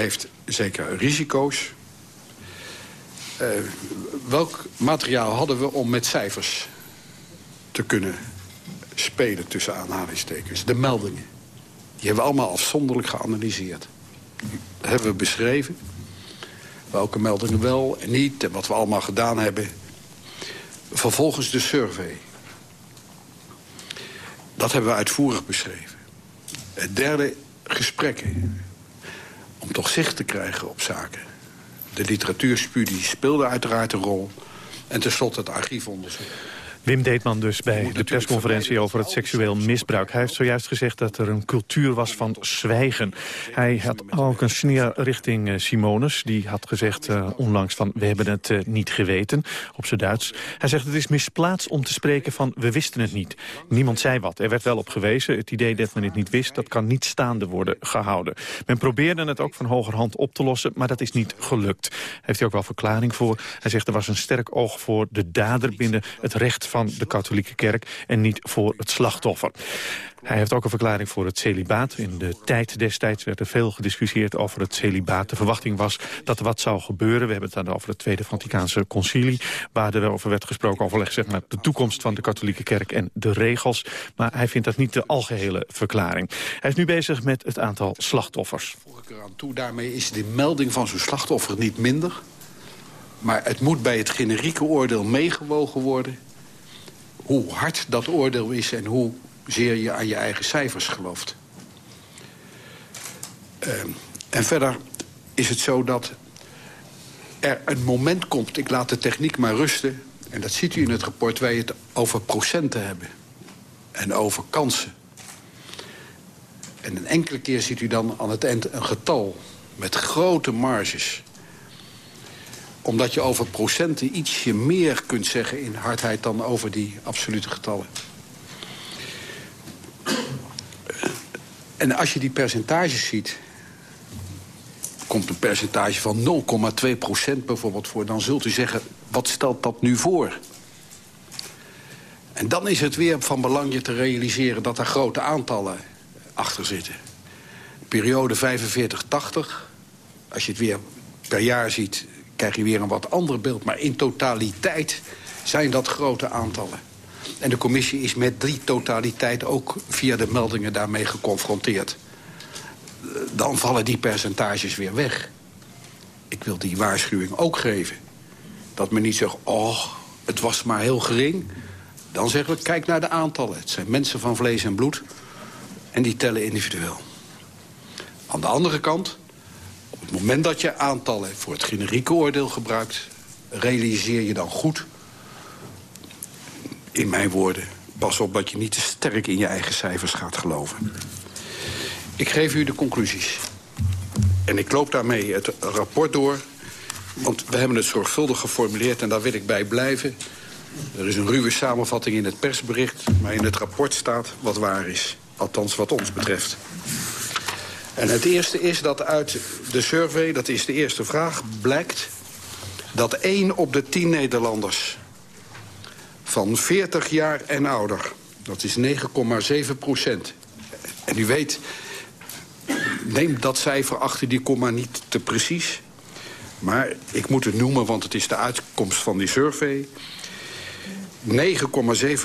heeft zeker risico's. Uh, welk materiaal hadden we om met cijfers te kunnen spelen tussen aanhalingstekens? De meldingen. Die hebben we allemaal afzonderlijk geanalyseerd. Dat hebben we beschreven. Welke meldingen wel en niet en wat we allemaal gedaan hebben. Vervolgens de survey. Dat hebben we uitvoerig beschreven. Het derde, gesprekken. Om toch zicht te krijgen op zaken. De literatuurstudie speelde uiteraard een rol. En tenslotte het archiefonderzoek. Wim Deetman dus bij de persconferentie over het seksueel misbruik. Hij heeft zojuist gezegd dat er een cultuur was van zwijgen. Hij had ook een sneer richting uh, Simonis. Die had gezegd uh, onlangs van we hebben het uh, niet geweten, op zijn Duits. Hij zegt het is misplaatst om te spreken van we wisten het niet. Niemand zei wat. Er werd wel op gewezen. Het idee dat men het niet wist, dat kan niet staande worden gehouden. Men probeerde het ook van hogerhand op te lossen, maar dat is niet gelukt. Heeft hij ook wel verklaring voor. Hij zegt er was een sterk oog voor de dader binnen het recht van de katholieke kerk en niet voor het slachtoffer. Hij heeft ook een verklaring voor het celibaat. In de tijd destijds werd er veel gediscussieerd over het celibaat. De verwachting was dat er wat zou gebeuren. We hebben het dan over het Tweede Vaticaanse Concilie... waar er over werd gesproken over zeg maar, de toekomst van de katholieke kerk en de regels. Maar hij vindt dat niet de algehele verklaring. Hij is nu bezig met het aantal slachtoffers. Ik eraan toe, daarmee is de melding van zo'n slachtoffer niet minder. Maar het moet bij het generieke oordeel meegewogen worden hoe hard dat oordeel is en hoe zeer je aan je eigen cijfers gelooft. Uh, en verder is het zo dat er een moment komt... ik laat de techniek maar rusten... en dat ziet u in het rapport... je het over procenten hebben. En over kansen. En een enkele keer ziet u dan aan het eind een getal... met grote marges omdat je over procenten ietsje meer kunt zeggen in hardheid... dan over die absolute getallen. En als je die percentages ziet... komt een percentage van 0,2 procent bijvoorbeeld voor... dan zult u zeggen, wat stelt dat nu voor? En dan is het weer van belang je te realiseren... dat er grote aantallen achter zitten. Periode 45-80, als je het weer per jaar ziet krijg je weer een wat ander beeld. Maar in totaliteit zijn dat grote aantallen. En de commissie is met die totaliteit ook via de meldingen daarmee geconfronteerd. Dan vallen die percentages weer weg. Ik wil die waarschuwing ook geven. Dat men niet zegt, oh, het was maar heel gering. Dan zeggen we, kijk naar de aantallen. Het zijn mensen van vlees en bloed. En die tellen individueel. Aan de andere kant, het moment dat je aantallen voor het generieke oordeel gebruikt... realiseer je dan goed, in mijn woorden... pas op dat je niet te sterk in je eigen cijfers gaat geloven. Ik geef u de conclusies. En ik loop daarmee het rapport door... want we hebben het zorgvuldig geformuleerd en daar wil ik bij blijven. Er is een ruwe samenvatting in het persbericht... maar in het rapport staat wat waar is. Althans wat ons betreft. En het eerste is dat uit de survey, dat is de eerste vraag, blijkt... dat 1 op de 10 Nederlanders van 40 jaar en ouder... dat is 9,7 procent. En u weet, neem dat cijfer achter die komma niet te precies... maar ik moet het noemen, want het is de uitkomst van die survey... 9,7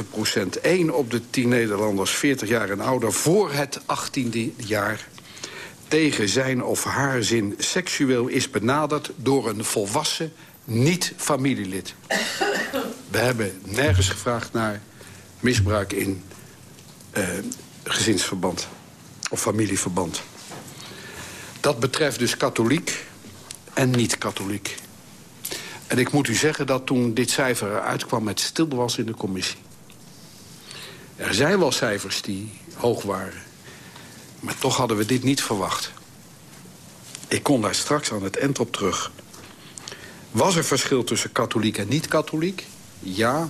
procent, 1 op de 10 Nederlanders 40 jaar en ouder... voor het 18e jaar tegen zijn of haar zin seksueel is benaderd... door een volwassen niet-familielid. We hebben nergens gevraagd naar misbruik in uh, gezinsverband of familieverband. Dat betreft dus katholiek en niet-katholiek. En ik moet u zeggen dat toen dit cijfer eruit kwam... het stil was in de commissie. Er zijn wel cijfers die hoog waren. Maar toch hadden we dit niet verwacht. Ik kom daar straks aan het eind op terug. Was er verschil tussen katholiek en niet-katholiek? Ja.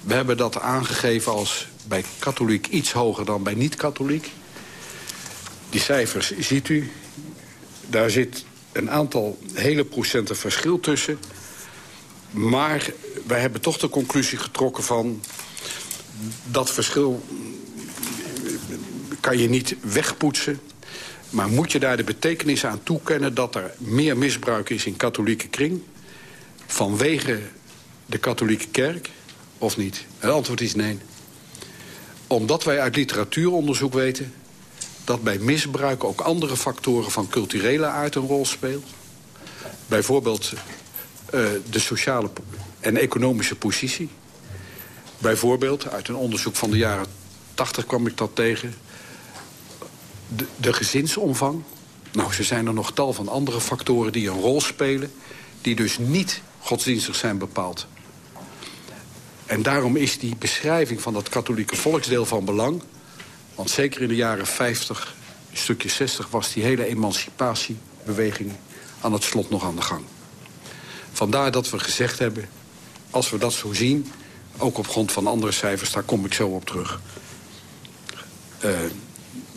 We hebben dat aangegeven als bij katholiek iets hoger dan bij niet-katholiek. Die cijfers ziet u. Daar zit een aantal hele procenten verschil tussen. Maar wij hebben toch de conclusie getrokken van... dat verschil kan je niet wegpoetsen. Maar moet je daar de betekenis aan toekennen... dat er meer misbruik is in katholieke kring... vanwege de katholieke kerk, of niet? Het antwoord is nee. Omdat wij uit literatuuronderzoek weten... dat bij misbruik ook andere factoren van culturele aard een rol spelen. Bijvoorbeeld uh, de sociale en economische positie. Bijvoorbeeld, uit een onderzoek van de jaren 80 kwam ik dat tegen... De, gezinsomvang. Nou, er zijn er nog tal van andere factoren die een rol spelen... die dus niet godsdienstig zijn bepaald. En daarom is die beschrijving van dat katholieke volksdeel van belang. Want zeker in de jaren 50, stukje 60... was die hele emancipatiebeweging aan het slot nog aan de gang. Vandaar dat we gezegd hebben, als we dat zo zien... ook op grond van andere cijfers, daar kom ik zo op terug... Uh,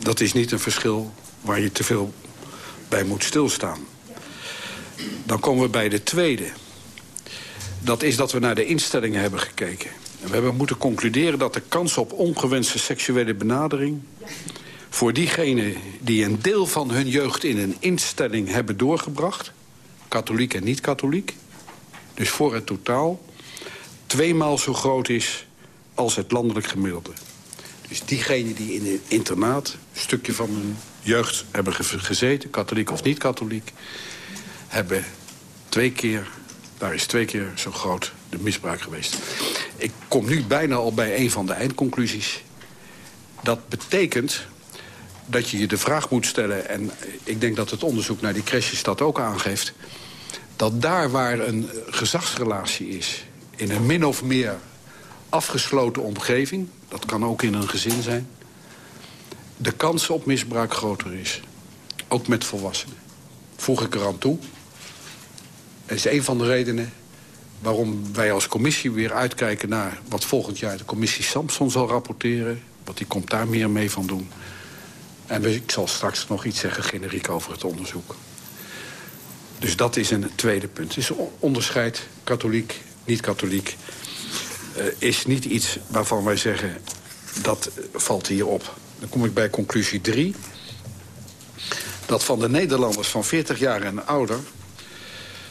dat is niet een verschil waar je te veel bij moet stilstaan. Dan komen we bij de tweede dat is dat we naar de instellingen hebben gekeken. En we hebben moeten concluderen dat de kans op ongewenste seksuele benadering... voor diegenen die een deel van hun jeugd in een instelling hebben doorgebracht... katholiek en niet-katholiek, dus voor het totaal... tweemaal zo groot is als het landelijk gemiddelde. Dus diegenen die in een internaat een stukje van hun jeugd hebben gezeten... katholiek of niet-katholiek... hebben twee keer daar is twee keer zo groot de misbruik geweest. Ik kom nu bijna al bij een van de eindconclusies. Dat betekent dat je je de vraag moet stellen... en ik denk dat het onderzoek naar die crashes dat ook aangeeft... dat daar waar een gezagsrelatie is... in een min of meer afgesloten omgeving... dat kan ook in een gezin zijn... de kans op misbruik groter is. Ook met volwassenen. Voeg ik eraan toe dat is een van de redenen waarom wij als commissie weer uitkijken naar... wat volgend jaar de commissie Samson zal rapporteren. Want die komt daar meer mee van doen. En ik zal straks nog iets zeggen generiek over het onderzoek. Dus dat is een tweede punt. Dus onderscheid katholiek, niet-katholiek... Uh, is niet iets waarvan wij zeggen dat valt hier op. Dan kom ik bij conclusie 3. Dat van de Nederlanders van 40 jaar en ouder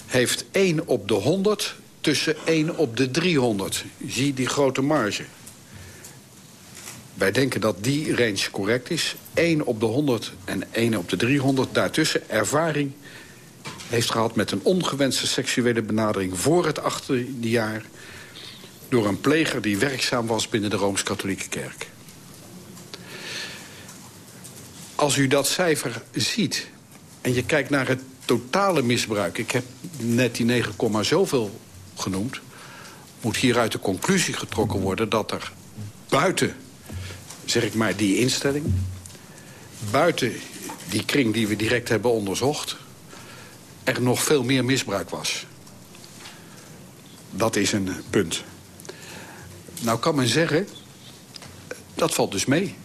heeft 1 op de 100 tussen 1 op de 300. Zie die grote marge. Wij denken dat die range correct is. 1 op de 100 en 1 op de 300. Daartussen ervaring heeft gehad met een ongewenste seksuele benadering... voor het achttiende jaar door een pleger die werkzaam was binnen de Rooms-Katholieke Kerk. Als u dat cijfer ziet en je kijkt naar het totale misbruik... ik heb net die 9, zoveel genoemd... moet hieruit de conclusie getrokken worden dat er buiten, zeg ik maar, die instelling... buiten die kring die we direct hebben onderzocht... er nog veel meer misbruik was. Dat is een punt. Nou kan men zeggen, dat valt dus mee.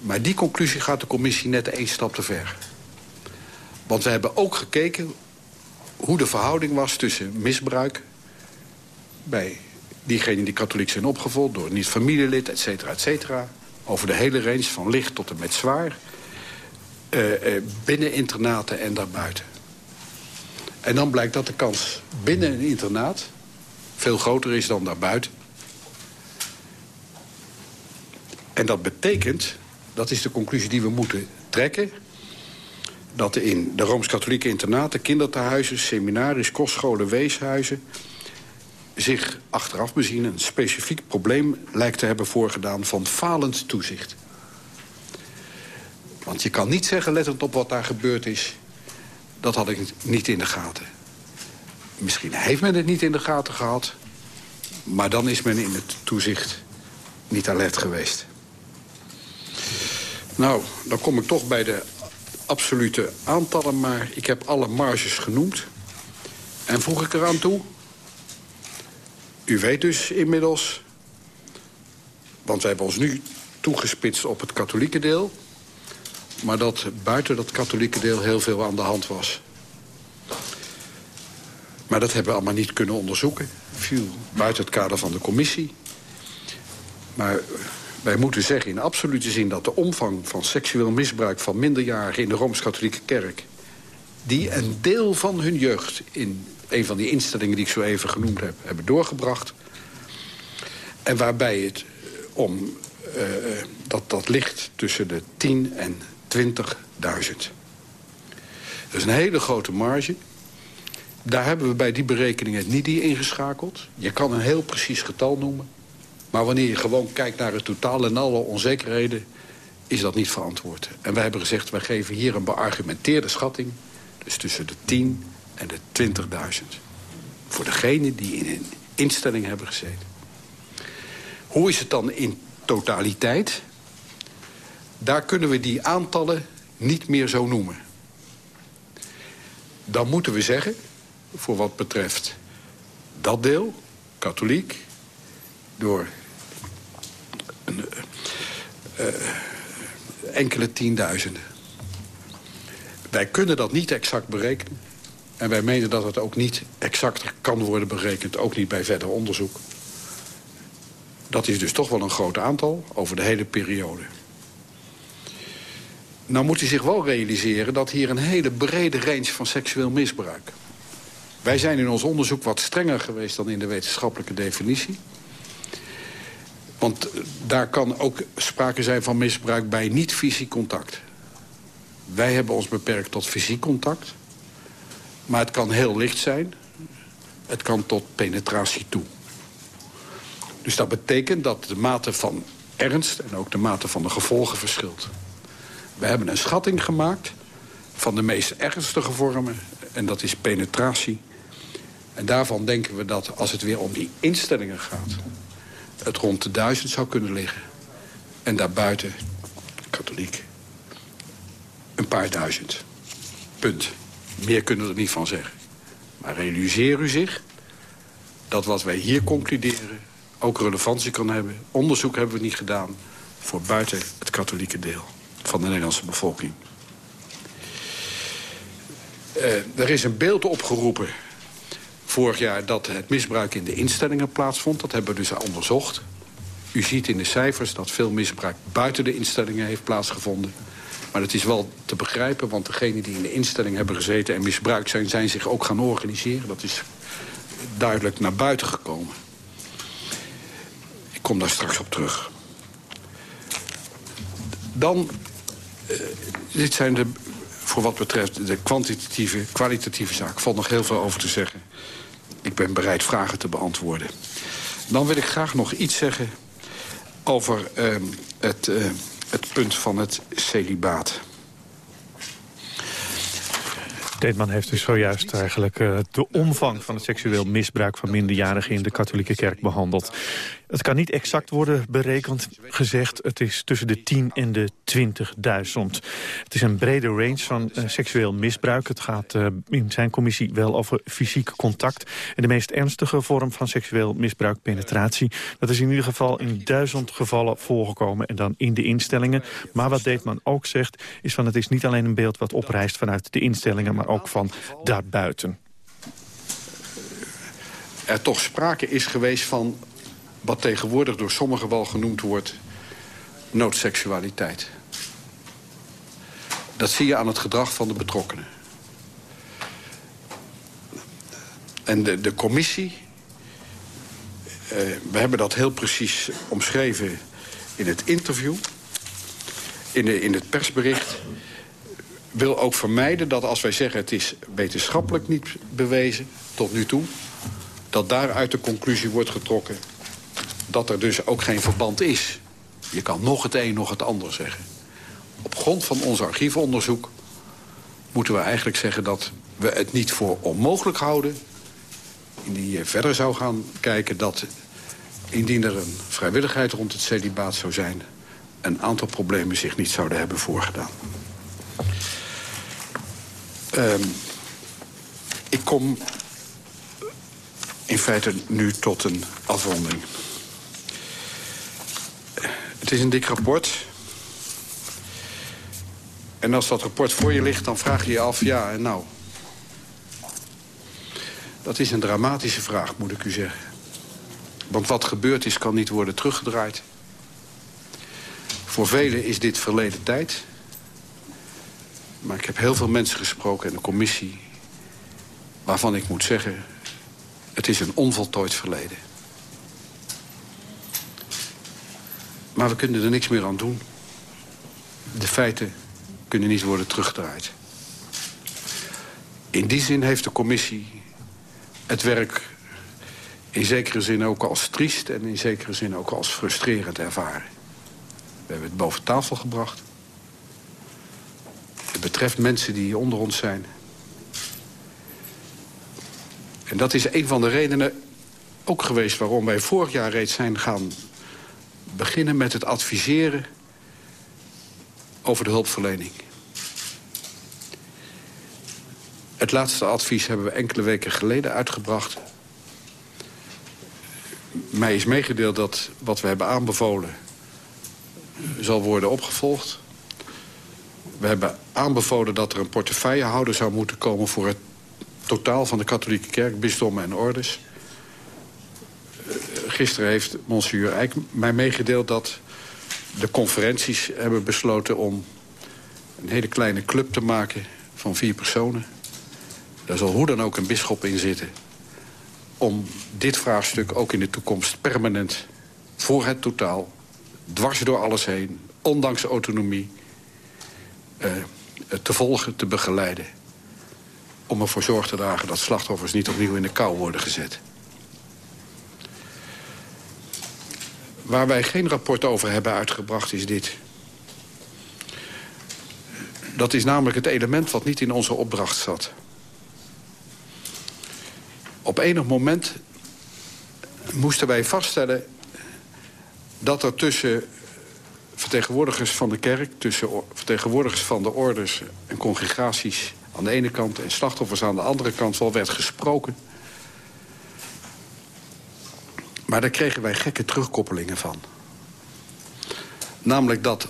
Maar die conclusie gaat de commissie net één stap te ver. Want we hebben ook gekeken hoe de verhouding was tussen misbruik... bij diegenen die katholiek zijn opgevolgd door niet-familielid, et cetera, et cetera. Over de hele range, van licht tot en met zwaar. Uh, uh, binnen internaten en daarbuiten. En dan blijkt dat de kans binnen een internaat veel groter is dan daarbuiten. En dat betekent, dat is de conclusie die we moeten trekken dat in de Rooms-Katholieke internaten, kinderthuizen, seminaries, kostscholen, weeshuizen... zich achteraf bezien een specifiek probleem lijkt te hebben voorgedaan van falend toezicht. Want je kan niet zeggen, lettend op wat daar gebeurd is... dat had ik niet in de gaten. Misschien heeft men het niet in de gaten gehad... maar dan is men in het toezicht niet alert geweest. Nou, dan kom ik toch bij de absolute aantallen, maar ik heb alle marges genoemd. En voeg ik eraan toe... U weet dus inmiddels... want wij hebben ons nu toegespitst op het katholieke deel... maar dat buiten dat katholieke deel heel veel aan de hand was. Maar dat hebben we allemaal niet kunnen onderzoeken. Viel buiten het kader van de commissie. Maar Wij moeten zeggen in absolute zin dat de omvang van seksueel misbruik van minderjarigen in de Rooms-Katholieke Kerk... die een deel van hun jeugd in een van die instellingen die ik zo even genoemd heb... hebben doorgebracht. En waarbij het om uh, dat, dat ligt tussen de 10 en 20.000. Dat is een hele grote marge. Daar hebben we bij die berekeningen niet die ingeschakeld. Je kan een heel precies getal noemen. Maar wanneer je gewoon kijkt naar het totaal en alle onzekerheden... is dat niet verantwoord. En wij hebben gezegd, wij geven hier een beargumenteerde schatting. Dus tussen de 10 en de 20.000. Voor degenen die in een instelling hebben gezeten. Hoe is het dan in totaliteit? Daar kunnen we die aantallen niet meer zo noemen. Dan moeten we zeggen, voor wat betreft dat deel, katholiek... door een, uh, enkele tienduizenden. Wij kunnen dat niet exact berekenen. En wij menen dat het ook niet exacter kan worden berekend. Ook niet bij verder onderzoek. Dat is dus toch wel een groot aantal over de hele periode. Nou moet u zich wel realiseren dat hier een hele brede range van seksueel misbruik. Wij zijn in ons onderzoek wat strenger geweest dan in de wetenschappelijke definitie. Want daar kan ook sprake zijn van misbruik bij niet-fysiek contact. Wij hebben ons beperkt tot fysiek contact. Maar het kan heel licht zijn. Het kan tot penetratie toe. Dus dat betekent dat de mate van ernst en ook de mate van de gevolgen verschilt. We hebben een schatting gemaakt van de meest ernstige vormen. En dat is penetratie. En daarvan denken we dat als het weer om die instellingen gaat... het rond de duizend zou kunnen liggen. En daarbuiten, katholiek, een paar duizend. Punt. Meer kunnen we er niet van zeggen. Maar realiseer u zich dat wat wij hier concluderen ook relevantie kan hebben. Onderzoek hebben we niet gedaan voor buiten het katholieke deel van de Nederlandse bevolking. Uh, er is een beeld opgeroepen vorig jaar dat het misbruik in de instellingen plaatsvond. Dat hebben we dus onderzocht. U ziet in de cijfers dat veel misbruik buiten de instellingen heeft plaatsgevonden. Maar dat is wel te begrijpen, want degenen die in de instelling hebben gezeten... en misbruikt zijn, zijn zich ook gaan organiseren. Dat is duidelijk naar buiten gekomen. Ik kom daar straks op terug. Dan, uh, dit zijn de, voor wat betreft de kwantitatieve, kwalitatieve zaken. valt nog heel veel over te zeggen. Ik ben bereid vragen te beantwoorden. Dan wil ik graag nog iets zeggen over uh, het... Uh, het punt van het celibaat. Deetman heeft dus zojuist eigenlijk uh, de omvang van het seksueel misbruik van minderjarigen in de katholieke kerk behandeld. Het kan niet exact worden berekend gezegd. Het is tussen de 10 en de 20.000. Het is een brede range van uh, seksueel misbruik. Het gaat uh, in zijn commissie wel over fysiek contact. En de meest ernstige vorm van seksueel misbruik, penetratie... dat is in ieder geval in duizend gevallen voorgekomen. En dan in de instellingen. Maar wat Deetman ook zegt, is van het is niet alleen een beeld... wat oprijst vanuit de instellingen, maar ook van daarbuiten. Er toch sprake is geweest van wat tegenwoordig door sommigen wel genoemd wordt noodseksualiteit. Dat zie je aan het gedrag van de betrokkenen. En de, de commissie, uh, we hebben dat heel precies omschreven in het interview, in, de, in het persbericht... wil ook vermijden dat als wij zeggen het is wetenschappelijk niet bewezen tot nu toe... dat daaruit de conclusie wordt getrokken dat er dus ook geen verband is. Je kan nog het een, nog het ander zeggen. Op grond van ons archiefonderzoek moeten we eigenlijk zeggen... dat we het niet voor onmogelijk houden... indien je verder zou gaan kijken dat... indien er een vrijwilligheid rond het celibaat zou zijn... een aantal problemen zich niet zouden hebben voorgedaan. Um, ik kom in feite nu tot een afronding. Het is een dik rapport. En als dat rapport voor je ligt, dan vraag je je af, ja en nou. Dat is een dramatische vraag, moet ik u zeggen. Want wat gebeurd is, kan niet worden teruggedraaid. Voor velen is dit verleden tijd. Maar ik heb heel veel mensen gesproken en een commissie... waarvan ik moet zeggen, het is een onvoltooid verleden. Maar we kunnen er niks meer aan doen. De feiten kunnen niet worden teruggedraaid. In die zin heeft de commissie het werk in zekere zin ook als triest... en in zekere zin ook als frustrerend ervaren. We hebben het boven tafel gebracht. Het betreft mensen die onder ons zijn. En dat is een van de redenen ook geweest waarom wij vorig jaar reeds zijn gaan beginnen met het adviseren over de hulpverlening. Het laatste advies hebben we enkele weken geleden uitgebracht. Mij is meegedeeld dat wat we hebben aanbevolen zal worden opgevolgd. We hebben aanbevolen dat er een portefeuillehouder zou moeten komen... voor het totaal van de katholieke kerk, bisdommen en ordes. Eh, gisteren heeft monsieur Eijk mij meegedeeld dat de conferenties hebben besloten om een hele kleine club te maken van vier personen. Daar zal hoe dan ook een bisschop in zitten. Om dit vraagstuk ook in de toekomst permanent voor het totaal... dwars door alles heen, ondanks autonomie... Uh, te volgen, te begeleiden. Om ervoor zorg te dragen dat slachtoffers niet opnieuw in de kou worden gezet. Waar wij geen rapport over hebben uitgebracht is dit. Dat is namelijk het element wat niet in onze opdracht zat. Op enig moment moesten wij vaststellen dat er tussen vertegenwoordigers van de kerk... tussen vertegenwoordigers van de orders en congregaties aan de ene kant... en slachtoffers aan de andere kant wel werd gesproken. Maar daar kregen wij gekke terugkoppelingen van. Namelijk dat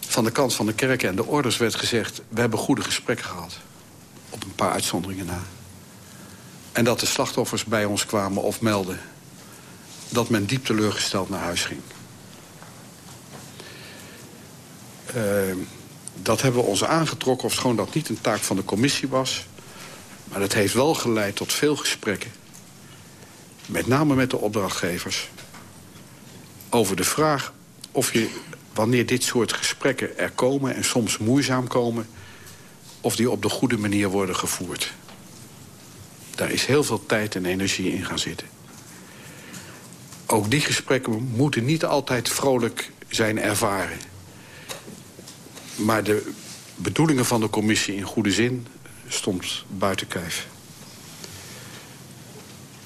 van de kant van de kerken en de orders werd gezegd... we hebben goede gesprekken gehad. Op een paar uitzonderingen na. En dat de slachtoffers bij ons kwamen of melden... dat men diep teleurgesteld naar huis ging. Uh, dat hebben we ons aangetrokken, of schoon dat niet een taak van de commissie was. Maar dat heeft wel geleid tot veel gesprekken. Met name met de opdrachtgevers. Over de vraag of je, wanneer dit soort gesprekken er komen... en soms moeizaam komen, of die op de goede manier worden gevoerd. Daar is heel veel tijd en energie in gaan zitten. Ook die gesprekken moeten niet altijd vrolijk zijn ervaren. Maar de bedoelingen van de commissie in goede zin stond buiten kijf.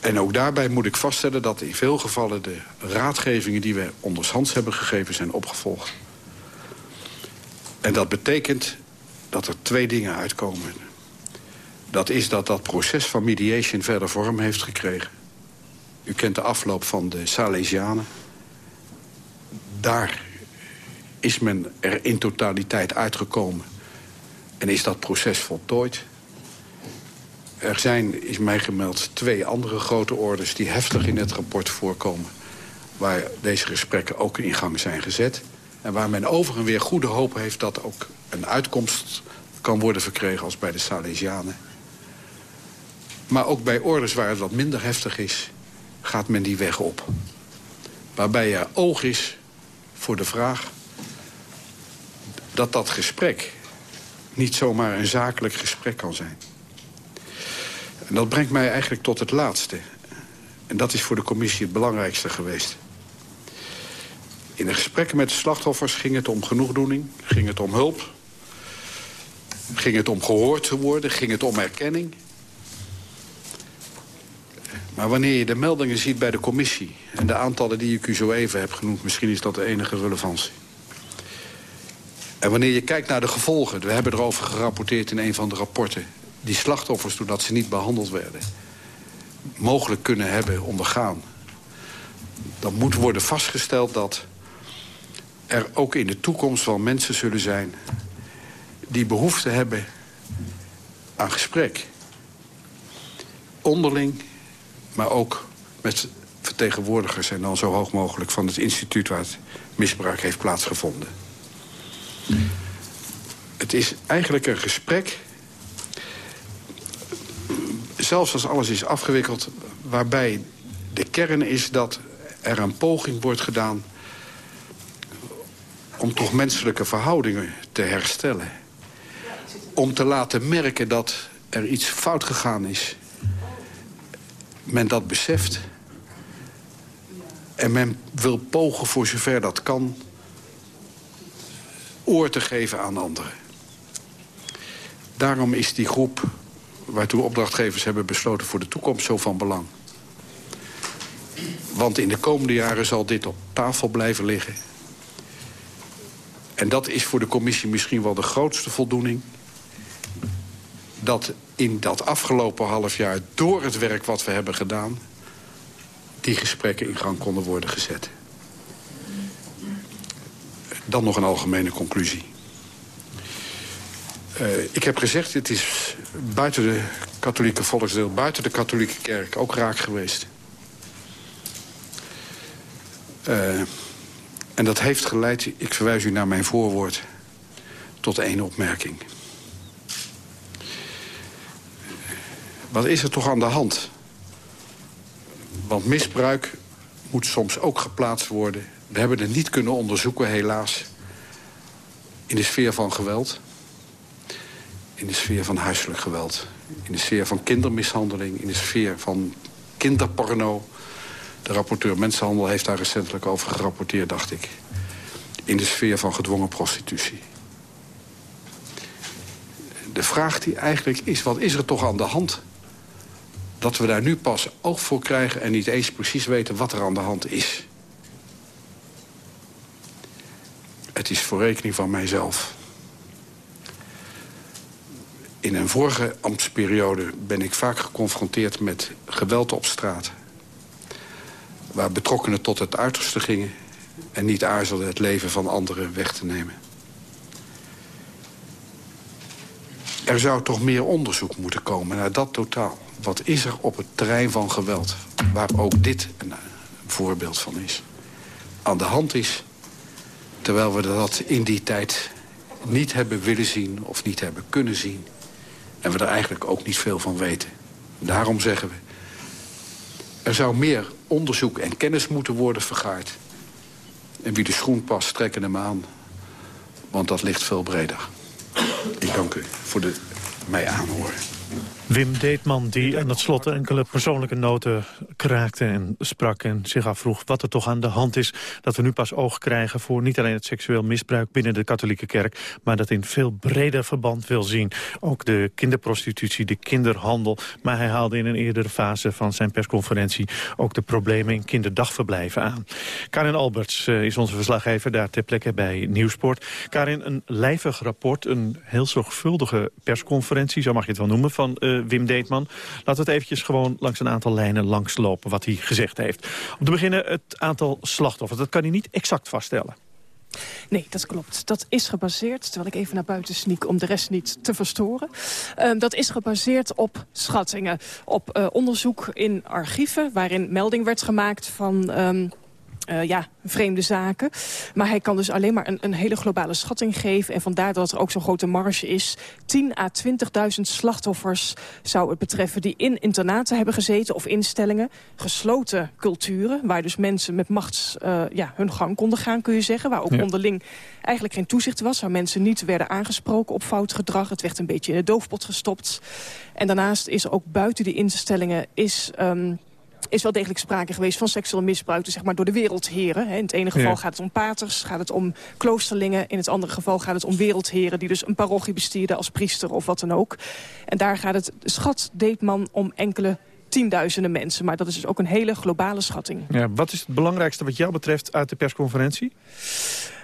En ook daarbij moet ik vaststellen dat in veel gevallen... de raadgevingen die we ondershands hebben gegeven zijn opgevolgd. En dat betekent dat er twee dingen uitkomen. Dat is dat dat proces van mediation verder vorm heeft gekregen. U kent de afloop van de Salesianen. Daar is men er in totaliteit uitgekomen. En is dat proces voltooid. Er zijn, is mij gemeld, twee andere grote orders... die heftig in het rapport voorkomen. Waar deze gesprekken ook in gang zijn gezet. En waar men over en weer goede hoop heeft dat ook een uitkomst kan worden verkregen... als bij de Salesianen. Maar ook bij orders waar het wat minder heftig is... gaat men die weg op. Waarbij er oog is voor de vraag dat dat gesprek niet zomaar een zakelijk gesprek kan zijn. En dat brengt mij eigenlijk tot het laatste. En dat is voor de commissie het belangrijkste geweest. In de gesprekken met de slachtoffers ging het om genoegdoening, ging het om hulp... ging het om gehoord te worden, ging het om erkenning... Maar wanneer je de meldingen ziet bij de commissie... en de aantallen die ik u zo even heb genoemd... misschien is dat de enige relevantie. En wanneer je kijkt naar de gevolgen... we hebben erover gerapporteerd in een van de rapporten... die slachtoffers, doordat ze niet behandeld werden... mogelijk kunnen hebben ondergaan... dan moet worden vastgesteld dat er ook in de toekomst wel mensen zullen zijn... die behoefte hebben aan gesprek. Onderling, maar ook met vertegenwoordigers... en dan zo hoog mogelijk van het instituut waar het misbruik heeft plaatsgevonden. Het is eigenlijk een gesprek... zelfs als alles is afgewikkeld... waarbij de kern is dat er een poging wordt gedaan... om toch menselijke verhoudingen te herstellen. Om te laten merken dat er iets fout gegaan is. Men dat beseft. En men wil pogen voor zover dat kan... oor te geven aan anderen. Daarom is die groep waartoe opdrachtgevers hebben besloten voor de toekomst zo van belang. Want in de komende jaren zal dit op tafel blijven liggen. En dat is voor de commissie misschien wel de grootste voldoening. Dat in dat afgelopen half jaar door het werk wat we hebben gedaan... die gesprekken in gang konden worden gezet. Dan nog een algemene conclusie. Uh, ik heb gezegd, het is buiten de katholieke volksdeel... buiten de katholieke kerk ook raak geweest. Uh, en dat heeft geleid, ik verwijs u naar mijn voorwoord... tot één opmerking. Wat is er toch aan de hand? Want misbruik moet soms ook geplaatst worden. We hebben het niet kunnen onderzoeken, helaas. In de sfeer van geweld. In de sfeer van huiselijk geweld. In de sfeer van kindermishandeling. In de sfeer van kinderporno. De rapporteur Mensenhandel heeft daar recentelijk over gerapporteerd, dacht ik. In de sfeer van gedwongen prostitutie. De vraag die eigenlijk is, wat is er toch aan de hand? Dat we daar nu pas oog voor krijgen en niet eens precies weten wat er aan de hand is. Het is voor rekening van mijzelf. In een vorige ambtsperiode ben ik vaak geconfronteerd met geweld op straat waar betrokkenen tot het uiterste gingen... en niet aarzelden het leven van anderen weg te nemen. Er zou toch meer onderzoek moeten komen naar dat totaal. Wat is er op het terrein van geweld, waar ook dit een voorbeeld van is... aan de hand is, terwijl we dat in die tijd niet hebben willen zien of niet hebben kunnen zien... en we er eigenlijk ook niet veel van weten. Daarom zeggen we, er zou meer onderzoek en kennis moeten worden vergaard. En wie de schoen past, trekken hem aan. Want dat ligt veel breder. Ik dank u voor de mij aanhoren. Wim Deetman, die aan het slot enkele persoonlijke noten kraakte en sprak... en zich afvroeg wat er toch aan de hand is... dat we nu pas oog krijgen voor niet alleen het seksueel misbruik binnen de katholieke kerk... maar dat in veel breder verband wil zien. Ook de kinderprostitutie, de kinderhandel. Maar hij haalde in een eerdere fase van zijn persconferentie... ook de problemen in kinderdagverblijven aan. Karin Alberts uh, is onze verslaggever daar ter plekke bij Nieuwsport. Karin, een lijvig rapport, een heel zorgvuldige persconferentie... zo mag je het wel noemen, van... Uh, Wim Deetman. Laten we het eventjes gewoon langs een aantal lijnen langslopen wat hij gezegd heeft. Om te beginnen het aantal slachtoffers. Dat kan hij niet exact vaststellen. Nee, dat klopt. Dat is gebaseerd, terwijl ik even naar buiten sneak om de rest niet te verstoren. Uh, dat is gebaseerd op schattingen, op uh, onderzoek in archieven... waarin melding werd gemaakt van... Um, uh, ja, vreemde zaken. Maar hij kan dus alleen maar een, een hele globale schatting geven. En vandaar dat er ook zo'n grote marge is. 10 à 20.000 slachtoffers zou het betreffen... die in internaten hebben gezeten of instellingen. Gesloten culturen, waar dus mensen met machts uh, ja, hun gang konden gaan, kun je zeggen. Waar ook ja. onderling eigenlijk geen toezicht was. Waar mensen niet werden aangesproken op fout gedrag. Het werd een beetje in de doofpot gestopt. En daarnaast is ook buiten die instellingen... is um, is wel degelijk sprake geweest van seksueel misbruik... Dus zeg maar door de wereldheren. In het ene geval ja. gaat het om paters, gaat het om kloosterlingen. In het andere geval gaat het om wereldheren... die dus een parochie bestieren als priester of wat dan ook. En daar gaat het, schat Deetman, om enkele tienduizenden mensen. Maar dat is dus ook een hele globale schatting. Ja, wat is het belangrijkste wat jou betreft uit de persconferentie?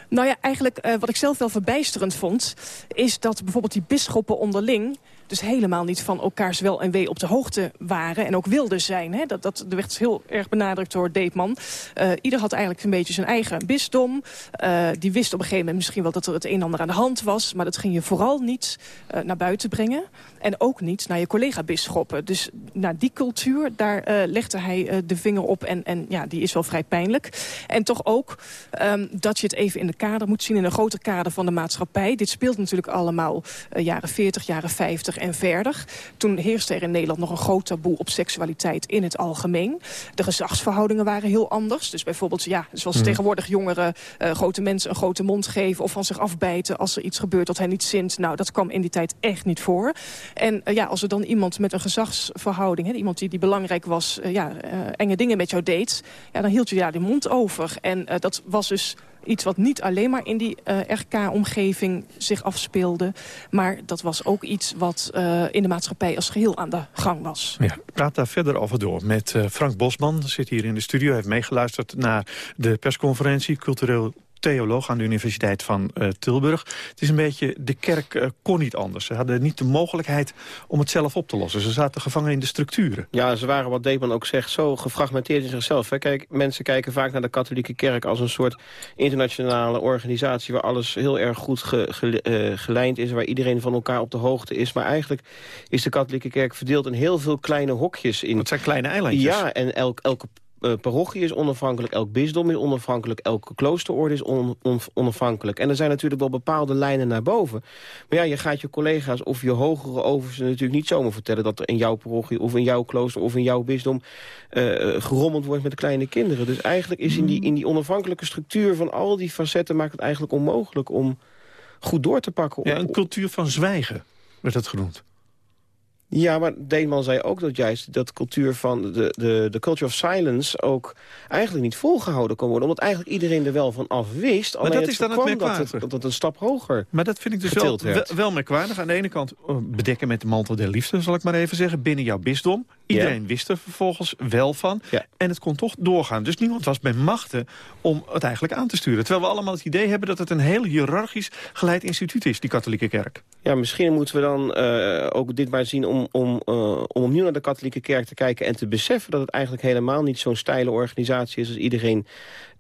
Nou ja, eigenlijk uh, wat ik zelf wel verbijsterend vond... is dat bijvoorbeeld die bisschoppen onderling dus helemaal niet van elkaars wel en wee op de hoogte waren... en ook wilden zijn. Hè? Dat, dat werd heel erg benadrukt door Deepman. Uh, ieder had eigenlijk een beetje zijn eigen bisdom. Uh, die wist op een gegeven moment misschien wel dat er het een en ander aan de hand was... maar dat ging je vooral niet uh, naar buiten brengen. En ook niet naar je collega-bisschoppen. Dus naar die cultuur, daar legde hij de vinger op. En, en ja, die is wel vrij pijnlijk. En toch ook um, dat je het even in de kader moet zien... in een groter kader van de maatschappij. Dit speelt natuurlijk allemaal jaren 40, jaren 50 en verder. Toen heerste er in Nederland nog een groot taboe op seksualiteit in het algemeen. De gezagsverhoudingen waren heel anders. Dus bijvoorbeeld, ja, zoals mm. tegenwoordig jongeren uh, grote mensen een grote mond geven... of van zich afbijten als er iets gebeurt dat hij niet zint. Nou, dat kwam in die tijd echt niet voor. En uh, ja, als er dan iemand met een gezagsverhouding... Hè, iemand die, die belangrijk was, uh, ja, enge dingen met jou deed... Ja, dan hield je ja, die mond over. En dat was dus iets wat niet alleen maar in die uh, RK-omgeving zich afspeelde. Maar dat was ook iets wat uh, in de maatschappij als geheel aan de gang was. Ja, praat daar verder over door met uh, Frank Bosman. Zit hier in de studio, heeft meegeluisterd naar de persconferentie... cultureel theoloog aan de Universiteit van uh, Tilburg. Het is een beetje, de kerk uh, kon niet anders. Ze hadden niet de mogelijkheid om het zelf op te lossen. Ze zaten gevangen in de structuren. Ja, ze waren, wat Deepman ook zegt, zo gefragmenteerd in zichzelf. Hè. Kijk, mensen kijken vaak naar de katholieke kerk als een soort internationale organisatie... waar alles heel erg goed ge, ge, uh, gelijnd is, waar iedereen van elkaar op de hoogte is. Maar eigenlijk is de katholieke kerk verdeeld in heel veel kleine hokjes. In... Het zijn kleine eilandjes. Ja, en elk, elke parochie is onafhankelijk, elk bisdom is onafhankelijk... elke kloosterorde is on, on, onafhankelijk. En er zijn natuurlijk wel bepaalde lijnen naar boven. Maar ja, je gaat je collega's of je hogere oversten natuurlijk niet zomaar vertellen... dat er in jouw parochie of in jouw klooster of in jouw bisdom... Uh, gerommeld wordt met kleine kinderen. Dus eigenlijk is in die, in die onafhankelijke structuur van al die facetten... maakt het eigenlijk onmogelijk om goed door te pakken. Ja, een cultuur van zwijgen werd het genoemd. Ja, maar Deeman zei ook dat juist dat cultuur van de, de, de culture of silence ook eigenlijk niet volgehouden kon worden. Omdat eigenlijk iedereen er wel van af wist. Maar dat is dan het merkwaardig. Dat het, dat een stap hoger Maar dat vind ik dus wel, wel, wel, merkwaardig. Aan de ene kant eh, bedekken met de mantel der liefde, zal ik maar even zeggen, binnen jouw bisdom. Iedereen wist er vervolgens wel van. En het kon toch doorgaan. Dus niemand was bij machten om het eigenlijk aan te sturen. Terwijl we allemaal het idee hebben dat het een heel hiërarchisch geleid instituut is, die katholieke kerk. Ja, misschien moeten we dan uh, ook dit maar zien om, om, uh, om opnieuw naar de katholieke kerk te kijken... en te beseffen dat het eigenlijk helemaal niet zo'n steile organisatie is... als iedereen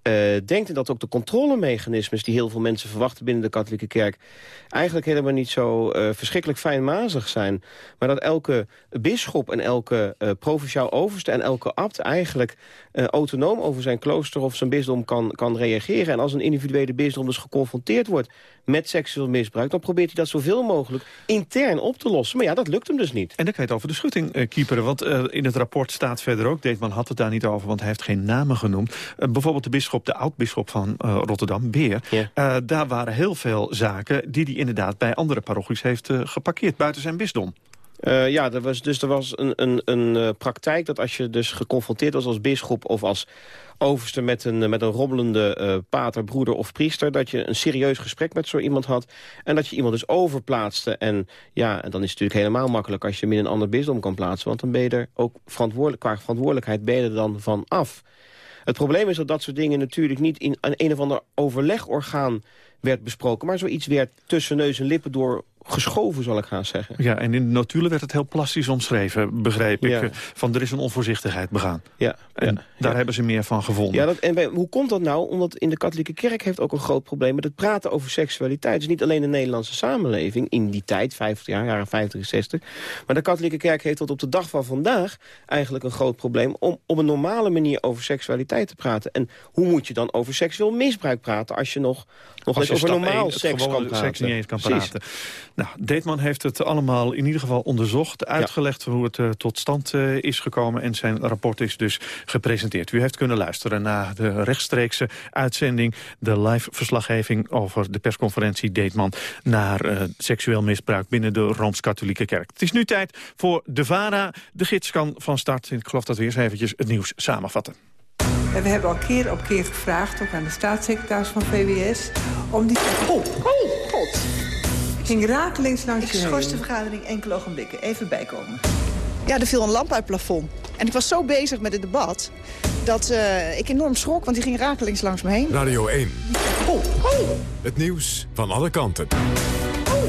uh, denkt en dat ook de controlemechanismes die heel veel mensen verwachten binnen de katholieke kerk eigenlijk helemaal niet zo uh, verschrikkelijk fijnmazig zijn. Maar dat elke bisschop en elke uh, provinciaal overste en elke abt eigenlijk autonoom over zijn klooster of zijn bisdom kan, kan reageren. En als een individuele bisdom dus geconfronteerd wordt met seksueel misbruik... dan probeert hij dat zoveel mogelijk intern op te lossen. Maar ja, dat lukt hem dus niet. En dan kan je het over de schutting uh, keeperen. Want uh, in het rapport staat verder ook... Deetman had het daar niet over, want hij heeft geen namen genoemd. Uh, bijvoorbeeld de bisschop, de oud-bisschop van Rotterdam, Beer. Ja. daar waren heel veel zaken die hij inderdaad bij andere parochies heeft geparkeerd... buiten zijn bisdom. Uh, ja, er was, dus er was een, een, een uh, praktijk dat als je dus geconfronteerd was als bisschop of als overste met een, met een robbelende uh, pater, broeder of priester... dat je een serieus gesprek met zo iemand had... en dat je iemand dus overplaatste. En ja, en dan is het natuurlijk helemaal makkelijk als je hem in een ander bisdom kan plaatsen... want dan ben je er ook verantwoordelijk, qua verantwoordelijkheid ben je er dan van af. Het probleem is dat dat soort dingen natuurlijk niet in een, een of ander overlegorgaan werd besproken... maar zoiets werd tussen neus en lippen door geschoven, zal ik gaan zeggen. Ja, en in de notulen werd het heel plastisch omschreven, begreep ik. Eh, van er is een onvoorzichtigheid begaan. Ja. En daar hebben ze meer van gevonden. Ja, dat, en hoe komt dat nou? Omdat in de katholieke kerk heeft ook een groot probleem... met het praten over seksualiteit. Dus niet alleen de Nederlandse samenleving in die tijd, 50 jaar, jaren 50 en 60... maar de katholieke kerk heeft tot op de dag van vandaag... eigenlijk een groot probleem om op een normale manier over seksualiteit te praten. En hoe moet je dan over seksueel misbruik praten... als je nog, nog eens over normaal seks kan praten? seks niet eens kan praten. Nou, Deetman heeft het allemaal in ieder geval onderzocht, uitgelegd hoe het uh, tot stand uh, is gekomen en zijn rapport is dus gepresenteerd. U heeft kunnen luisteren naar de rechtstreekse uitzending, de live verslaggeving over de persconferentie Deetman naar uh, seksueel misbruik binnen de Rooms-Katholieke Kerk. Het is nu tijd voor de VARA. De gids kan van start, ik geloof dat we eerst eventjes het nieuws samenvatten. We hebben al keer op keer gevraagd, ook aan de staatssecretaris van VWS... om die... Oh, oh, god ging rakelings langs Ik schors de vergadering enkele ogenblikken. Even bijkomen. Ja, er viel een lamp uit het plafond. En ik was zo bezig met het debat dat uh, ik enorm schrok, want die ging rakelings langs me heen. Radio 1. Oh, oh. Het nieuws van alle kanten. Oh.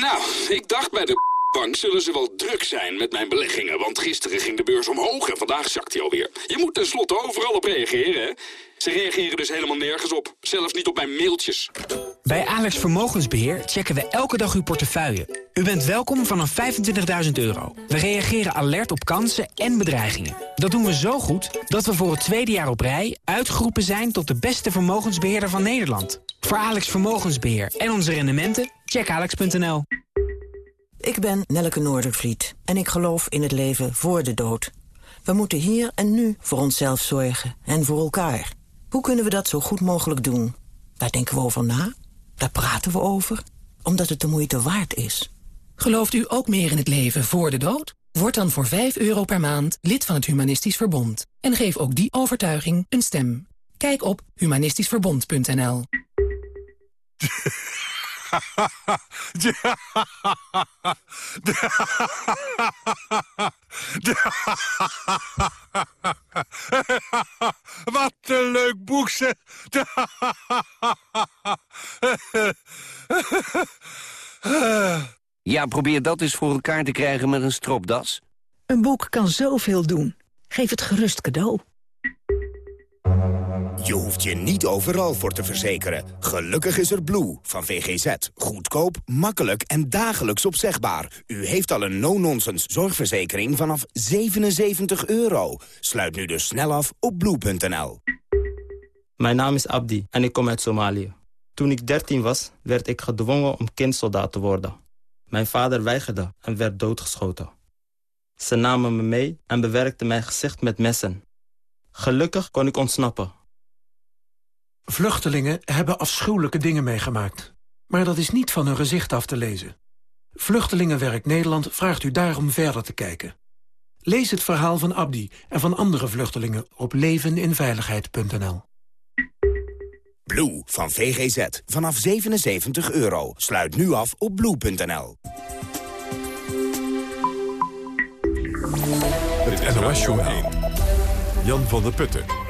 Nou, ik dacht bij de bank zullen ze wel druk zijn met mijn beleggingen. Want gisteren ging de beurs omhoog en vandaag zakt hij alweer. Je moet tenslotte overal op reageren, hè? Ze reageren dus helemaal nergens op. Zelfs niet op mijn mailtjes. Bij Alex Vermogensbeheer checken we elke dag uw portefeuille. U bent welkom vanaf 25.000 euro. We reageren alert op kansen en bedreigingen. Dat doen we zo goed dat we voor het tweede jaar op rij... uitgeroepen zijn tot de beste vermogensbeheerder van Nederland. Voor Alex Vermogensbeheer en onze rendementen, check alex.nl. Ik ben Nelleke Noordervliet en ik geloof in het leven voor de dood. We moeten hier en nu voor onszelf zorgen en voor elkaar. Hoe kunnen we dat zo goed mogelijk doen? Daar denken we over na, daar praten we over, omdat het de moeite waard is. Gelooft u ook meer in het leven voor de dood? Word dan voor 5 euro per maand lid van het Humanistisch Verbond. En geef ook die overtuiging een stem. Kijk op humanistischverbond.nl Wat een leuk boek, zeg. Ja, probeer dat eens voor elkaar te krijgen met een stropdas. Een boek kan zoveel doen. Geef het gerust cadeau. Je hoeft je niet overal voor te verzekeren. Gelukkig is er Blue van VGZ. Goedkoop, makkelijk en dagelijks opzegbaar. U heeft al een no-nonsense zorgverzekering vanaf 77 euro. Sluit nu dus snel af op blue.nl. Mijn naam is Abdi en ik kom uit Somalië. Toen ik 13 was, werd ik gedwongen om kindsoldaat te worden. Mijn vader weigerde en werd doodgeschoten. Ze namen me mee en bewerkten mijn gezicht met messen. Gelukkig kon ik ontsnappen. Vluchtelingen hebben afschuwelijke dingen meegemaakt. Maar dat is niet van hun gezicht af te lezen. Vluchtelingenwerk Nederland vraagt u daarom verder te kijken. Lees het verhaal van Abdi en van andere vluchtelingen op leveninveiligheid.nl. Blue van VGZ. Vanaf 77 euro. Sluit nu af op blue.nl. Het NOS-journaal. Jan van der Putten.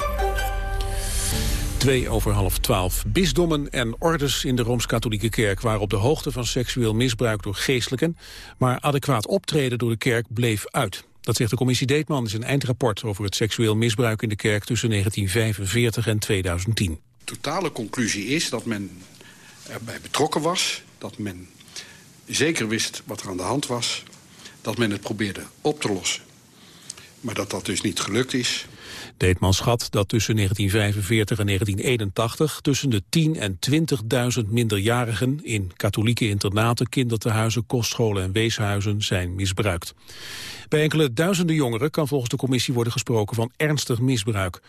Twee over half twaalf. Bisdommen en ordes in de Rooms-Katholieke Kerk waren op de hoogte van seksueel misbruik door geestelijken, maar adequaat optreden door de kerk bleef uit. Dat zegt de commissie Deetman in zijn eindrapport over het seksueel misbruik in de kerk tussen 1945 en 2010. De totale conclusie is dat men erbij betrokken was, dat men zeker wist wat er aan de hand was, dat men het probeerde op te lossen. Maar dat dat dus niet gelukt is. Deetman schat dat tussen 1945 en 1981 tussen de 10 en 20.000 minderjarigen in katholieke internaten, kindertehuizen, kostscholen en weeshuizen zijn misbruikt. Bij enkele duizenden jongeren kan volgens de commissie worden gesproken van ernstig misbruik.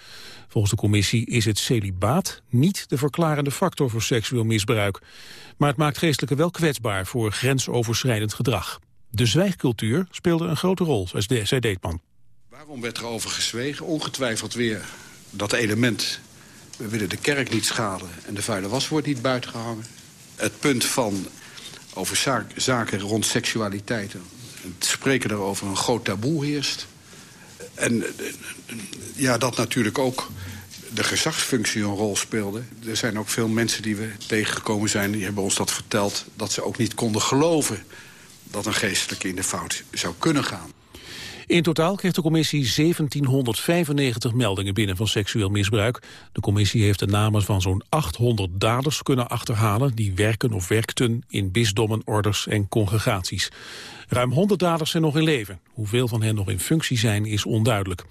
Volgens de commissie is het celibaat niet de verklarende factor voor seksueel misbruik. Maar het maakt geestelijke wel kwetsbaar voor grensoverschrijdend gedrag. De zwijgcultuur speelde een grote rol, zei Deetman. Waarom werd er over gezwegen? Ongetwijfeld weer dat element... we willen de kerk niet schaden en de vuile was wordt niet buitengehangen. Het punt van over zaken rond seksualiteit... het spreken daarover een groot taboe heerst. En ja, dat natuurlijk ook de gezagsfunctie een rol speelde. Er zijn ook veel mensen die we tegengekomen zijn... die hebben ons dat verteld, dat ze ook niet konden geloven... dat een geestelijke in de fout zou kunnen gaan. In totaal kreeg de commissie 1795 meldingen binnen van seksueel misbruik. De commissie heeft de namen van zo'n 800 daders kunnen achterhalen... die werken of werkten in bisdommen, orders en congregaties. Ruim 100 daders zijn nog in leven. Hoeveel van hen nog in functie zijn is onduidelijk.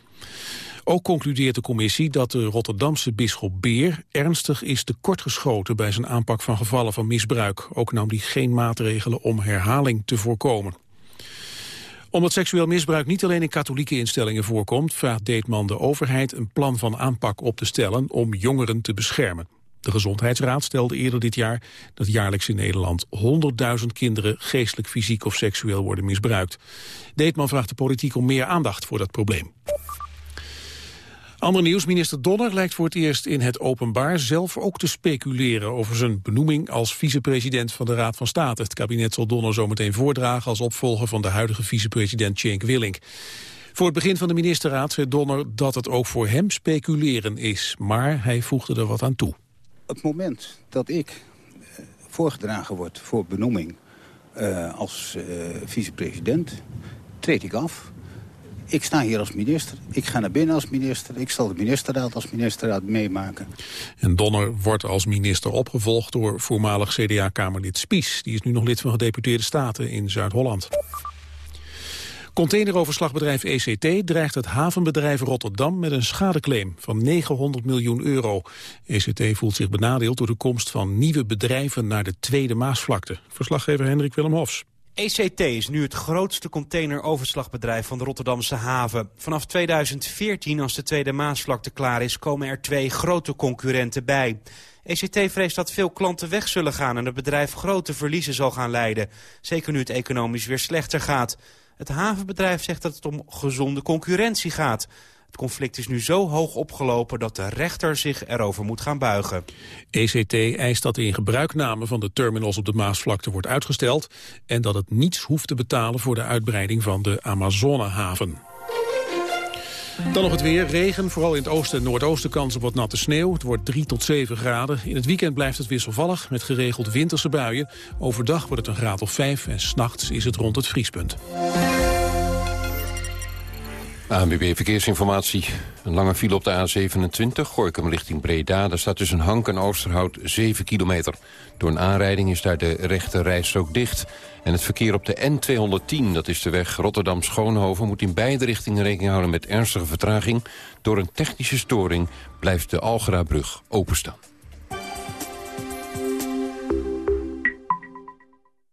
Ook concludeert de commissie dat de Rotterdamse bisschop Beer ernstig is tekortgeschoten bij zijn aanpak van gevallen van misbruik. Ook nam hij geen maatregelen om herhaling te voorkomen omdat seksueel misbruik niet alleen in katholieke instellingen voorkomt... vraagt Deetman de overheid een plan van aanpak op te stellen om jongeren te beschermen. De Gezondheidsraad stelde eerder dit jaar dat jaarlijks in Nederland 100.000 kinderen geestelijk, fysiek of seksueel worden misbruikt. Deetman vraagt de politiek om meer aandacht voor dat probleem. Ander nieuws, minister Donner lijkt voor het eerst in het openbaar zelf ook te speculeren over zijn benoeming als vicepresident van de Raad van State. Het kabinet zal Donner zometeen voordragen als opvolger van de huidige vicepresident Cenk Willink. Voor het begin van de ministerraad zei Donner dat het ook voor hem speculeren is, maar hij voegde er wat aan toe. Het moment dat ik eh, voorgedragen word voor benoeming uh, als uh, vicepresident treed ik af. Ik sta hier als minister. Ik ga naar binnen als minister. Ik zal de ministerraad als ministerraad meemaken. En Donner wordt als minister opgevolgd door voormalig CDA-kamerlid Spies. Die is nu nog lid van gedeputeerde staten in Zuid-Holland. Containeroverslagbedrijf ECT dreigt het havenbedrijf Rotterdam met een schadeclaim van 900 miljoen euro. ECT voelt zich benadeeld door de komst van nieuwe bedrijven naar de Tweede Maasvlakte. Verslaggever Hendrik Willem Hofs. ECT is nu het grootste containeroverslagbedrijf van de Rotterdamse haven. Vanaf 2014, als de Tweede Maasvlakte klaar is, komen er twee grote concurrenten bij. ECT vreest dat veel klanten weg zullen gaan en het bedrijf grote verliezen zal gaan leiden. Zeker nu het economisch weer slechter gaat. Het havenbedrijf zegt dat het om gezonde concurrentie gaat. Het conflict is nu zo hoog opgelopen dat de rechter zich erover moet gaan buigen. ECT eist dat de ingebruikname van de terminals op de Maasvlakte wordt uitgesteld... en dat het niets hoeft te betalen voor de uitbreiding van de Amazonehaven. Dan nog het weer. Regen, vooral in het oosten en noordoosten kans op wat natte sneeuw. Het wordt 3 tot 7 graden. In het weekend blijft het wisselvallig met geregeld winterse buien. Overdag wordt het een graad of 5 en s'nachts is het rond het vriespunt. ANWB Verkeersinformatie. Een lange file op de A27, Gorkum richting Breda. Daar staat tussen Hank en Oosterhout 7 kilometer. Door een aanrijding is daar de rechte rijstrook dicht. En het verkeer op de N210, dat is de weg Rotterdam-Schoonhoven... moet in beide richtingen rekening houden met ernstige vertraging. Door een technische storing blijft de Algera-brug openstaan.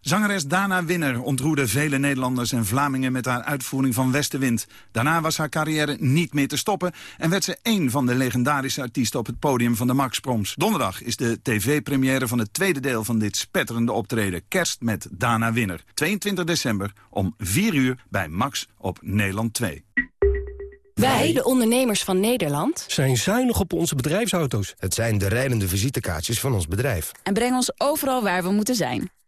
Zangeres Dana Winner ontroerde vele Nederlanders en Vlamingen met haar uitvoering van Westenwind. Daarna was haar carrière niet meer te stoppen en werd ze één van de legendarische artiesten op het podium van de Max Proms. Donderdag is de tv-première van het tweede deel van dit spetterende optreden. Kerst met Dana Winner. 22 december om 4 uur bij Max op Nederland 2. Wij, de ondernemers van Nederland, zijn zuinig op onze bedrijfsauto's. Het zijn de rijdende visitekaartjes van ons bedrijf. En brengen ons overal waar we moeten zijn.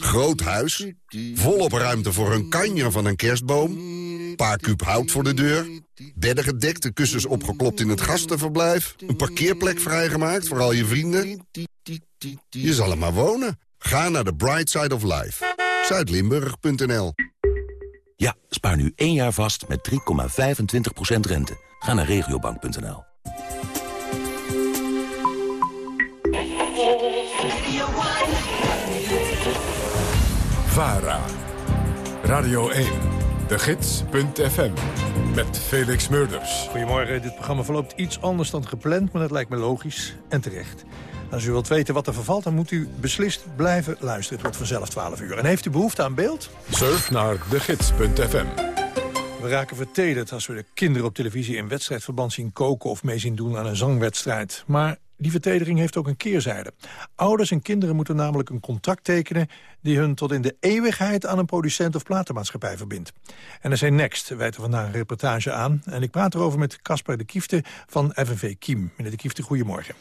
Groot huis, volop ruimte voor een kanjer van een kerstboom... paar kuub hout voor de deur, bedden gedekt, de kussens opgeklopt in het gastenverblijf... een parkeerplek vrijgemaakt voor al je vrienden. Je zal er maar wonen. Ga naar de Bright Side of Life. Zuidlimburg.nl Ja, spaar nu één jaar vast met 3,25% rente. Ga naar regiobank.nl. VARA. Radio 1. De Gids.fm. Met Felix Murders. Goedemorgen, dit programma verloopt iets anders dan gepland... maar dat lijkt me logisch en terecht. Als u wilt weten wat er vervalt, dan moet u beslist blijven luisteren. Het wordt vanzelf 12 uur. En heeft u behoefte aan beeld? Surf naar degids.fm. We raken vertederd als we de kinderen op televisie in wedstrijdverband zien koken... of mee zien doen aan een zangwedstrijd. Maar die vertedering heeft ook een keerzijde. Ouders en kinderen moeten namelijk een contract tekenen... die hun tot in de eeuwigheid aan een producent of platenmaatschappij verbindt. En er zijn Next wijten vandaag een reportage aan. En ik praat erover met Caspar de Kiefte van FNV Kiem. Meneer de Kiefte, goedemorgen.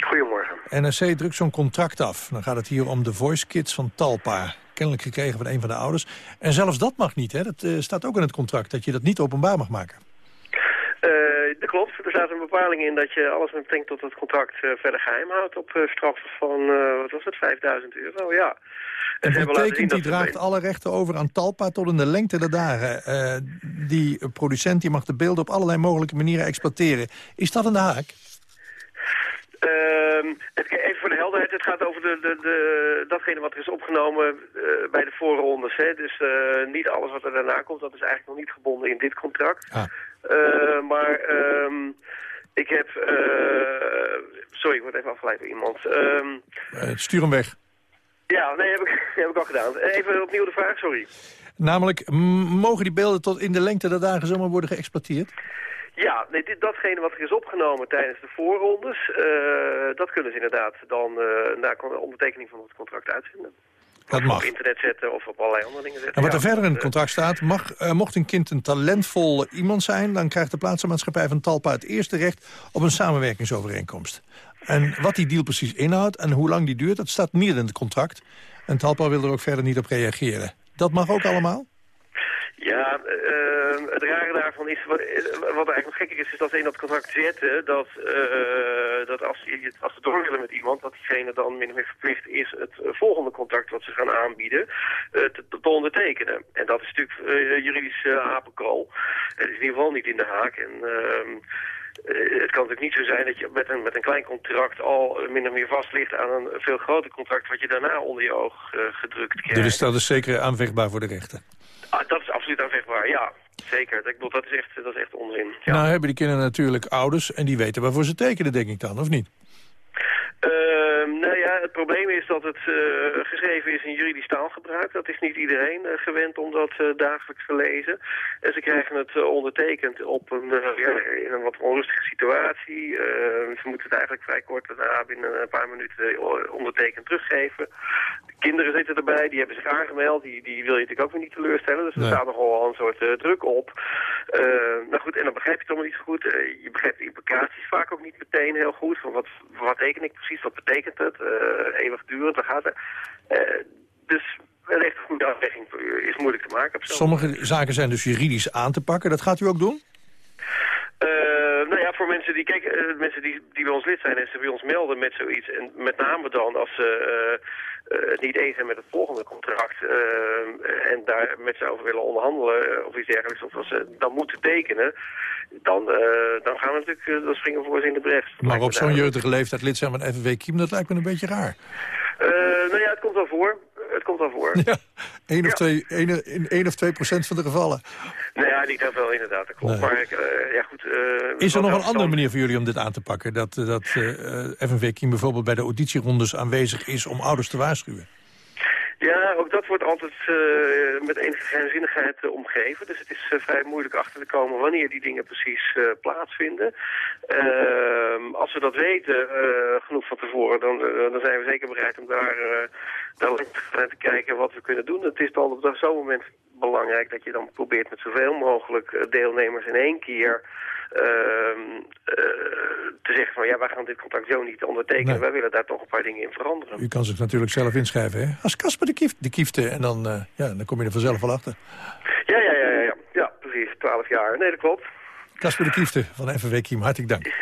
Goedemorgen. NRC drukt zo'n contract af. Dan gaat het hier om de Voice Kids van Talpa. Kennelijk gekregen van een van de ouders. En zelfs dat mag niet, hè? Dat uh, staat ook in het contract, dat je dat niet openbaar mag maken. Uh, dat klopt. Er staat een bepaling in dat je alles met betrekking tot het contract uh, verder geheim houdt op uh, straf van, wat was het, 5000 euro, ja. En dat betekent, die draagt alle rechten over aan Talpa tot in de lengte der dagen. die producent die mag de beelden op allerlei mogelijke manieren exploiteren. Is dat een haak? Uh, even voor de helderheid, het gaat over de, de, de, datgene wat er is opgenomen bij de voorrondes. Hè? Dus niet alles wat er daarna komt, dat is eigenlijk nog niet gebonden in dit contract. Ah. Uh, maar um, ik heb... sorry, ik word even afgeleid door iemand. Um, stuur hem weg. Ja, nee, heb ik, heb ik al gedaan. Even opnieuw de vraag, sorry. Namelijk, mogen die beelden tot in de lengte der dagen zomaar worden geëxploiteerd? Ja, nee, dit, datgene wat er is opgenomen tijdens de voorrondes, uh, dat kunnen ze inderdaad dan uh, na ondertekening van het contract uitzenden. Dat mag. Op internet zetten of op allerlei andere dingen zetten. En wat er verder in het contract staat, mag, uh, mocht een kind een talentvol iemand zijn... dan krijgt de plaatsmaatschappij van Talpa het eerste recht op een samenwerkingsovereenkomst. En wat die deal precies inhoudt en hoe lang die duurt, dat staat niet in het contract. En Talpa wil er ook verder niet op reageren. Dat mag ook allemaal? Ja, uh, het rare daarvan is, wat, wat eigenlijk nog gekker is, is dat ze in dat contract zetten dat, uh, dat als, je, als ze door willen met iemand, dat diegene dan min of meer verplicht is het volgende contract wat ze gaan aanbieden uh, te, te, ondertekenen. En dat is natuurlijk juridisch apenkool. Het is in ieder geval niet in de haak. En, ehm, het kan natuurlijk niet zo zijn dat je met een, met een klein contract al min of meer vast ligt aan een veel groter contract wat je daarna onder je oog gedrukt krijgt. Dus dat is zeker aanvechtbaar voor de rechter? Ah, dat is absoluut aanvechtbaar, ja. Zeker. Ik bedoel, dat is echt, dat is echt onzin. Ja. Nou hebben die kinderen natuurlijk ouders en die weten waarvoor ze tekenen, denk ik dan, of niet? Het probleem is dat het uh, geschreven is in juridisch taalgebruik. Dat is niet iedereen uh, gewend om dat uh, dagelijks te lezen. En ze krijgen het ondertekend op een, ja, in een wat onrustige situatie. ze moeten het eigenlijk vrij kort daarna binnen een paar minuten ondertekend teruggeven. De kinderen zitten erbij, die hebben zich aangemeld. Die, die wil je natuurlijk ook weer niet teleurstellen. Dus er nee. staat nogal een soort druk op. nou goed, en dan begrijp je het allemaal niet zo goed. je begrijpt de implicaties vaak ook niet meteen heel goed. Van wat, wat teken ik precies, wat betekent het? Uh, eeuwigdurend, waar gaat het? Uh, dus wellicht een goede afweging is moeilijk te maken. Sommige zaken zijn dus juridisch aan te pakken. Dat gaat u ook doen? Uh, nou ja, voor mensen die, kijk, uh, mensen die, die bij ons lid zijn en ze bij ons melden met zoiets. En met name dan als ze uh, het niet eens zijn met het volgende contract. en daar met ze over willen onderhandelen of iets dergelijks. Of als ze dan moeten tekenen. Dan, dan gaan we natuurlijk, dan springen we voor ze in de bres. Maar op zo'n jeugdige leeftijd lid zijn van FNW Kiem, dat lijkt me een beetje raar. nou ja, het komt wel voor. Het komt wel voor. Ja, 1 of 2 ja. 1 of 2 procent van de gevallen. Nou ja, niet heel veel inderdaad, dat klopt. Nee. Maar uh, ja, goed, uh, Is er nog een andere manier voor jullie om dit aan te pakken? Dat, dat uh, FNV Kiem bijvoorbeeld bij de auditierondes aanwezig is om ouders te waarschuwen? Ja, ook dat wordt altijd uh, met enige geheimzinnigheid uh, omgeven. Dus het is uh, vrij moeilijk achter te komen wanneer die dingen precies plaatsvinden. Ehm, als we dat weten, genoeg van tevoren, dan, dan zijn we zeker bereid om daar, daar te kijken wat we kunnen doen. Het is dan op zo'n moment belangrijk dat je dan probeert met zoveel mogelijk deelnemers in één keer uh, uh, te zeggen van ja, wij gaan dit contract zo niet ondertekenen. Nee. Wij willen daar toch een paar dingen in veranderen. U kan zich natuurlijk zelf inschrijven, hè? Als Casper de, kief, de Kiefte. En dan, uh, ja, dan kom je er vanzelf wel achter. Ja, ja, ja, ja, ja. ja precies. 12 jaar. Nee, dat klopt. Casper de Kiefte van FNW Kiem, hartelijk dank.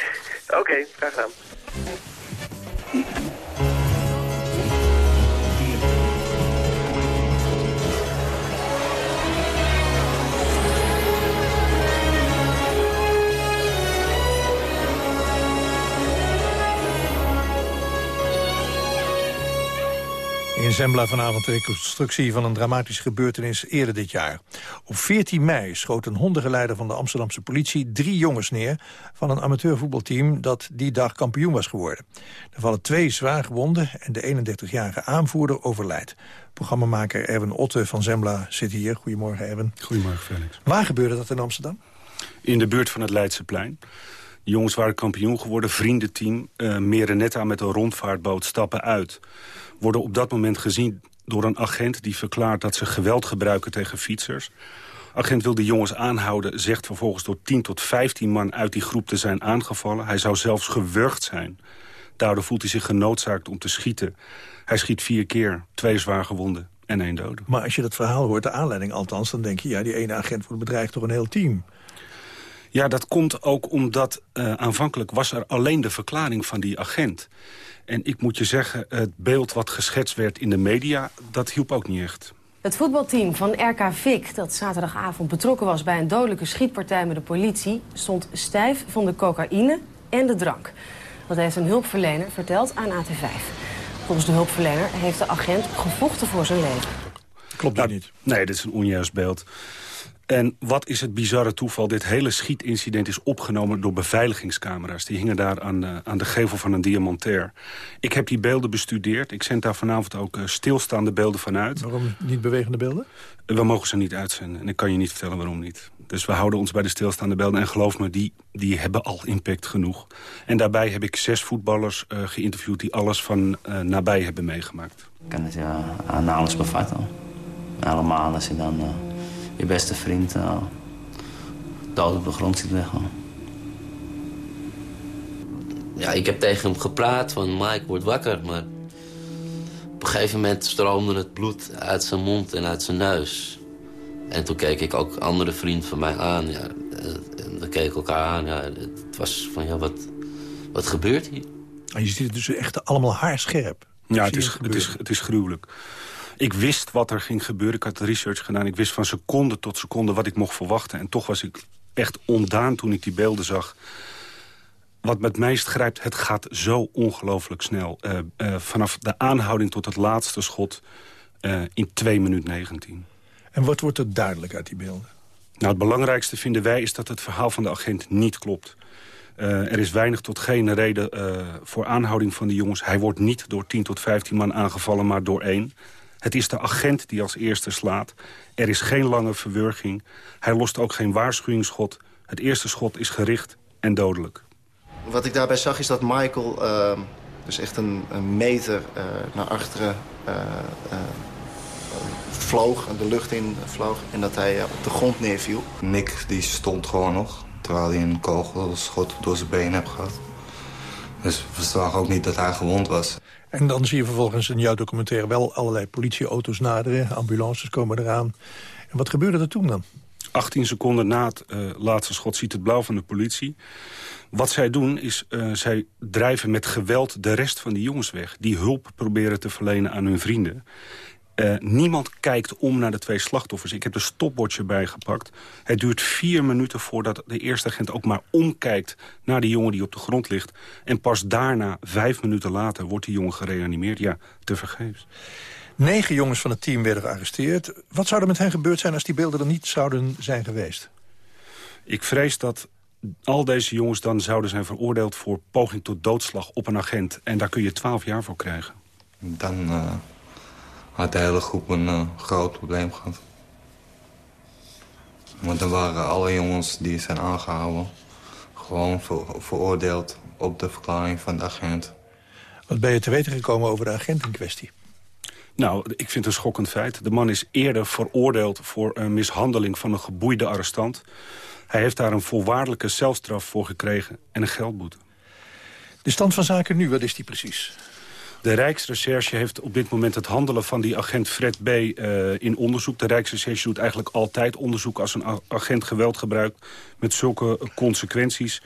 Oké, okay, graag gedaan. In Zembla vanavond de reconstructie van een dramatische gebeurtenis eerder dit jaar. Op 14 mei schoot een hondengeleider van de Amsterdamse politie drie jongens neer van een amateurvoetbalteam dat die dag kampioen was geworden. Er vallen twee zwaar gewonden en de 31-jarige aanvoerder overlijdt. Programmamaker Erwin Otte van Zembla zit hier. Goedemorgen Erwin. Goedemorgen Felix. Waar gebeurde dat in Amsterdam? In de buurt van het Leidseplein. Jongens waren kampioen geworden, vriendenteam. Uh, meren net aan met een rondvaartboot, stappen uit worden op dat moment gezien door een agent... die verklaart dat ze geweld gebruiken tegen fietsers. Agent wil de jongens aanhouden, zegt vervolgens door 10 tot 15 man uit die groep te zijn aangevallen. Hij zou zelfs gewurgd zijn. Daardoor voelt hij zich genoodzaakt om te schieten. Hij schiet vier keer, twee zwaar gewonden en één dode. Maar als je dat verhaal hoort, de aanleiding althans... dan denk je, ja, die ene agent wordt bedreigd door een heel team. Ja, dat komt ook omdat uh, aanvankelijk was er alleen de verklaring van die agent. En ik moet je zeggen, het beeld wat geschetst werd in de media... dat hielp ook niet echt. Het voetbalteam van RK Vik, dat zaterdagavond betrokken was... bij een dodelijke schietpartij met de politie... stond stijf van de cocaïne en de drank. Dat heeft een hulpverlener verteld aan AT5. Volgens de hulpverlener heeft de agent gevochten voor zijn leven. Klopt dat niet? Nee, dit is een onjuist beeld. En wat is het bizarre toeval? Dit hele schietincident is opgenomen door beveiligingscamera's. Die hingen daar aan de, aan de gevel van een diamantair. Ik heb die beelden bestudeerd. Ik zend daar vanavond ook uh, stilstaande beelden van uit. Waarom niet bewegende beelden? We mogen ze niet uitzenden. En ik kan je niet vertellen waarom niet. Dus we houden ons bij de stilstaande beelden. En geloof me, die, die hebben al impact genoeg. En daarbij heb ik zes voetballers uh, geïnterviewd... die alles van uh, nabij hebben meegemaakt. Ik kan het ja, aan alles bevatten. Allemaal als je dan uh, je beste vriend dood op de grond ziet liggen. Ja, ik heb tegen hem gepraat van Mike, word wakker. Maar op een gegeven moment stroomde het bloed uit zijn mond en uit zijn neus. En toen keek ik ook andere vriend van mij aan. Ja, en we keken elkaar aan. Ja, het was van, ja, wat, wat gebeurt hier? En je ziet het dus echt allemaal haarscherp. Ja, het is, het, is, het is gruwelijk. Ik wist wat er ging gebeuren. Ik had research gedaan. Ik wist van seconde tot seconde wat ik mocht verwachten. En toch was ik echt ondaan toen ik die beelden zag. Wat me het meest grijpt, het gaat zo ongelooflijk snel. Uh, uh, vanaf de aanhouding tot het laatste schot uh, in 2 minuten 19. En wat wordt er duidelijk uit die beelden? Nou, het belangrijkste vinden wij is dat het verhaal van de agent niet klopt. Uh, er is weinig tot geen reden uh, voor aanhouding van die jongens. Hij wordt niet door 10 tot 15 man aangevallen, maar door één. Het is de agent die als eerste slaat. Er is geen lange verwurging. Hij lost ook geen waarschuwingsschot. Het eerste schot is gericht en dodelijk. Wat ik daarbij zag is dat Michael uh, dus echt een, een meter naar achteren vloog, de lucht in vloog en dat hij op de grond neerviel. Nick die stond gewoon nog, terwijl hij een kogelschot door zijn been heeft gehad. Dus we zagen ook niet dat hij gewond was. En dan zie je vervolgens in jouw documentaire wel allerlei politieauto's naderen. Ambulances komen eraan. En wat gebeurde er toen dan? 18 seconden na het uh, laatste schot ziet het blauw van de politie. Wat zij doen is, uh, zij drijven met geweld de rest van die jongens weg. Die hulp proberen te verlenen aan hun vrienden. Uh, niemand kijkt om naar de twee slachtoffers. Ik heb de stopwatch erbij gepakt. Het duurt vier minuten voordat de eerste agent ook maar omkijkt... naar die jongen die op de grond ligt. En pas daarna, vijf minuten later, wordt die jongen gereanimeerd. Ja, tevergeefs. Negen jongens van het team werden gearresteerd. Wat zou er met hen gebeurd zijn als die beelden er niet zouden zijn geweest? Ik vrees dat al deze jongens dan zouden zijn veroordeeld... voor poging tot doodslag op een agent. En daar kun je twaalf jaar voor krijgen. Dan... Uh had de hele groep een uh, groot probleem gehad. Want dan waren alle jongens die zijn aangehouden... gewoon ver veroordeeld op de verklaring van de agent. Wat ben je te weten gekomen over de agent in kwestie? Nou, ik vind het een schokkend feit. De man is eerder veroordeeld voor een mishandeling van een geboeide arrestant. Hij heeft daar een voorwaardelijke celstraf voor gekregen en een geldboete. De stand van zaken nu, wat is die precies? De Rijksrecherche heeft op dit moment het handelen van die agent Fred B. Uh, in onderzoek. De Rijksrecherche doet eigenlijk altijd onderzoek als een agent geweld gebruikt met zulke consequenties.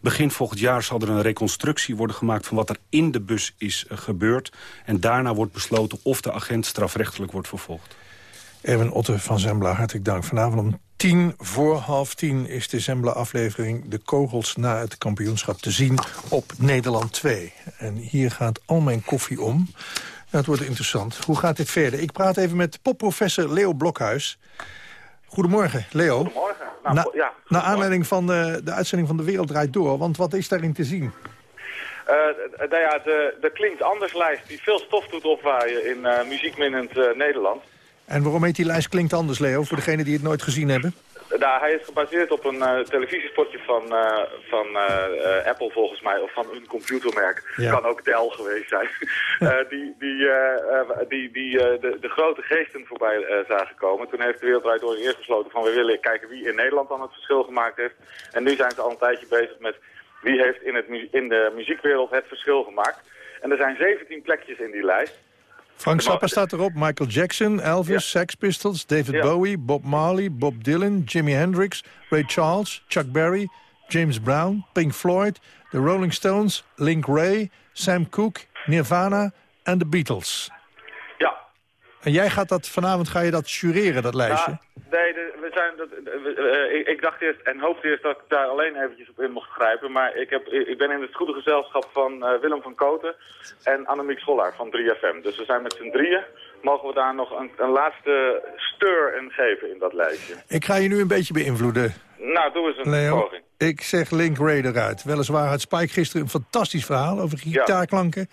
Begin volgend jaar zal er een reconstructie worden gemaakt van wat er in de bus is uh, gebeurd. En daarna wordt besloten of de agent strafrechtelijk wordt vervolgd. Erwin Otte van Zembla, hartelijk dank. Vanavond tien voor half tien is de Zembla-aflevering... De Kogels na het kampioenschap te zien op Nederland 2. En hier gaat al mijn koffie om. Het wordt interessant. Hoe gaat dit verder? Ik praat even met popprofessor Leo Blokhuis. Goedemorgen, Leo. Goedemorgen. Nou, na, ja, naar aanleiding van de, de uitzending van De Wereld Draait Door. Want wat is daarin te zien? Uh, nou ja, de, de Klinkt Anders lijst die veel stof doet opwaaien in uh, muziekminnend uh, Nederland. En waarom heet die lijst Klinkt Anders, Leo, voor degenen die het nooit gezien hebben? Nou, hij is gebaseerd op een uh, televisiespotje van, uh, van uh, Apple volgens mij, of van een computermerk. Ja. Kan ook Dell geweest zijn. die die, die, die de, de, grote geesten voorbij zagen komen. Toen heeft de Wereldwijd door eerst besloten van we willen kijken wie in Nederland dan het verschil gemaakt heeft. En nu zijn ze al een tijdje bezig met wie heeft in, het, in de muziekwereld het verschil gemaakt. En er zijn 17 plekjes in die lijst. Frank Zappa staat erop, Michael Jackson, Elvis, Sex Pistols, David Bowie, Bob Marley, Bob Dylan, Jimi Hendrix, Ray Charles, Chuck Berry, James Brown, Pink Floyd, The Rolling Stones, Link Ray, Sam Cooke, Nirvana en The Beatles. Ja. En jij gaat dat vanavond ga je dat jureren, dat lijstje? Ja, nee, de- zijn, dat, we- eh, ik, ik dacht eerst en hoopte eerst dat ik daar alleen eventjes op in mocht grijpen. Maar ik, heb, ik ben in het goede gezelschap van eh, Willem van Koten en Annemiek Schollaar van 3FM. Dus we zijn met z'n drieën. Mogen we daar nog een, een laatste steur in geven in dat lijstje? Ik ga je nu een beetje beïnvloeden, Nou, doe eens een Leo. poging. Ik zeg Link Ray eruit. Weliswaar had Spike gisteren een fantastisch verhaal over gitaarklanken.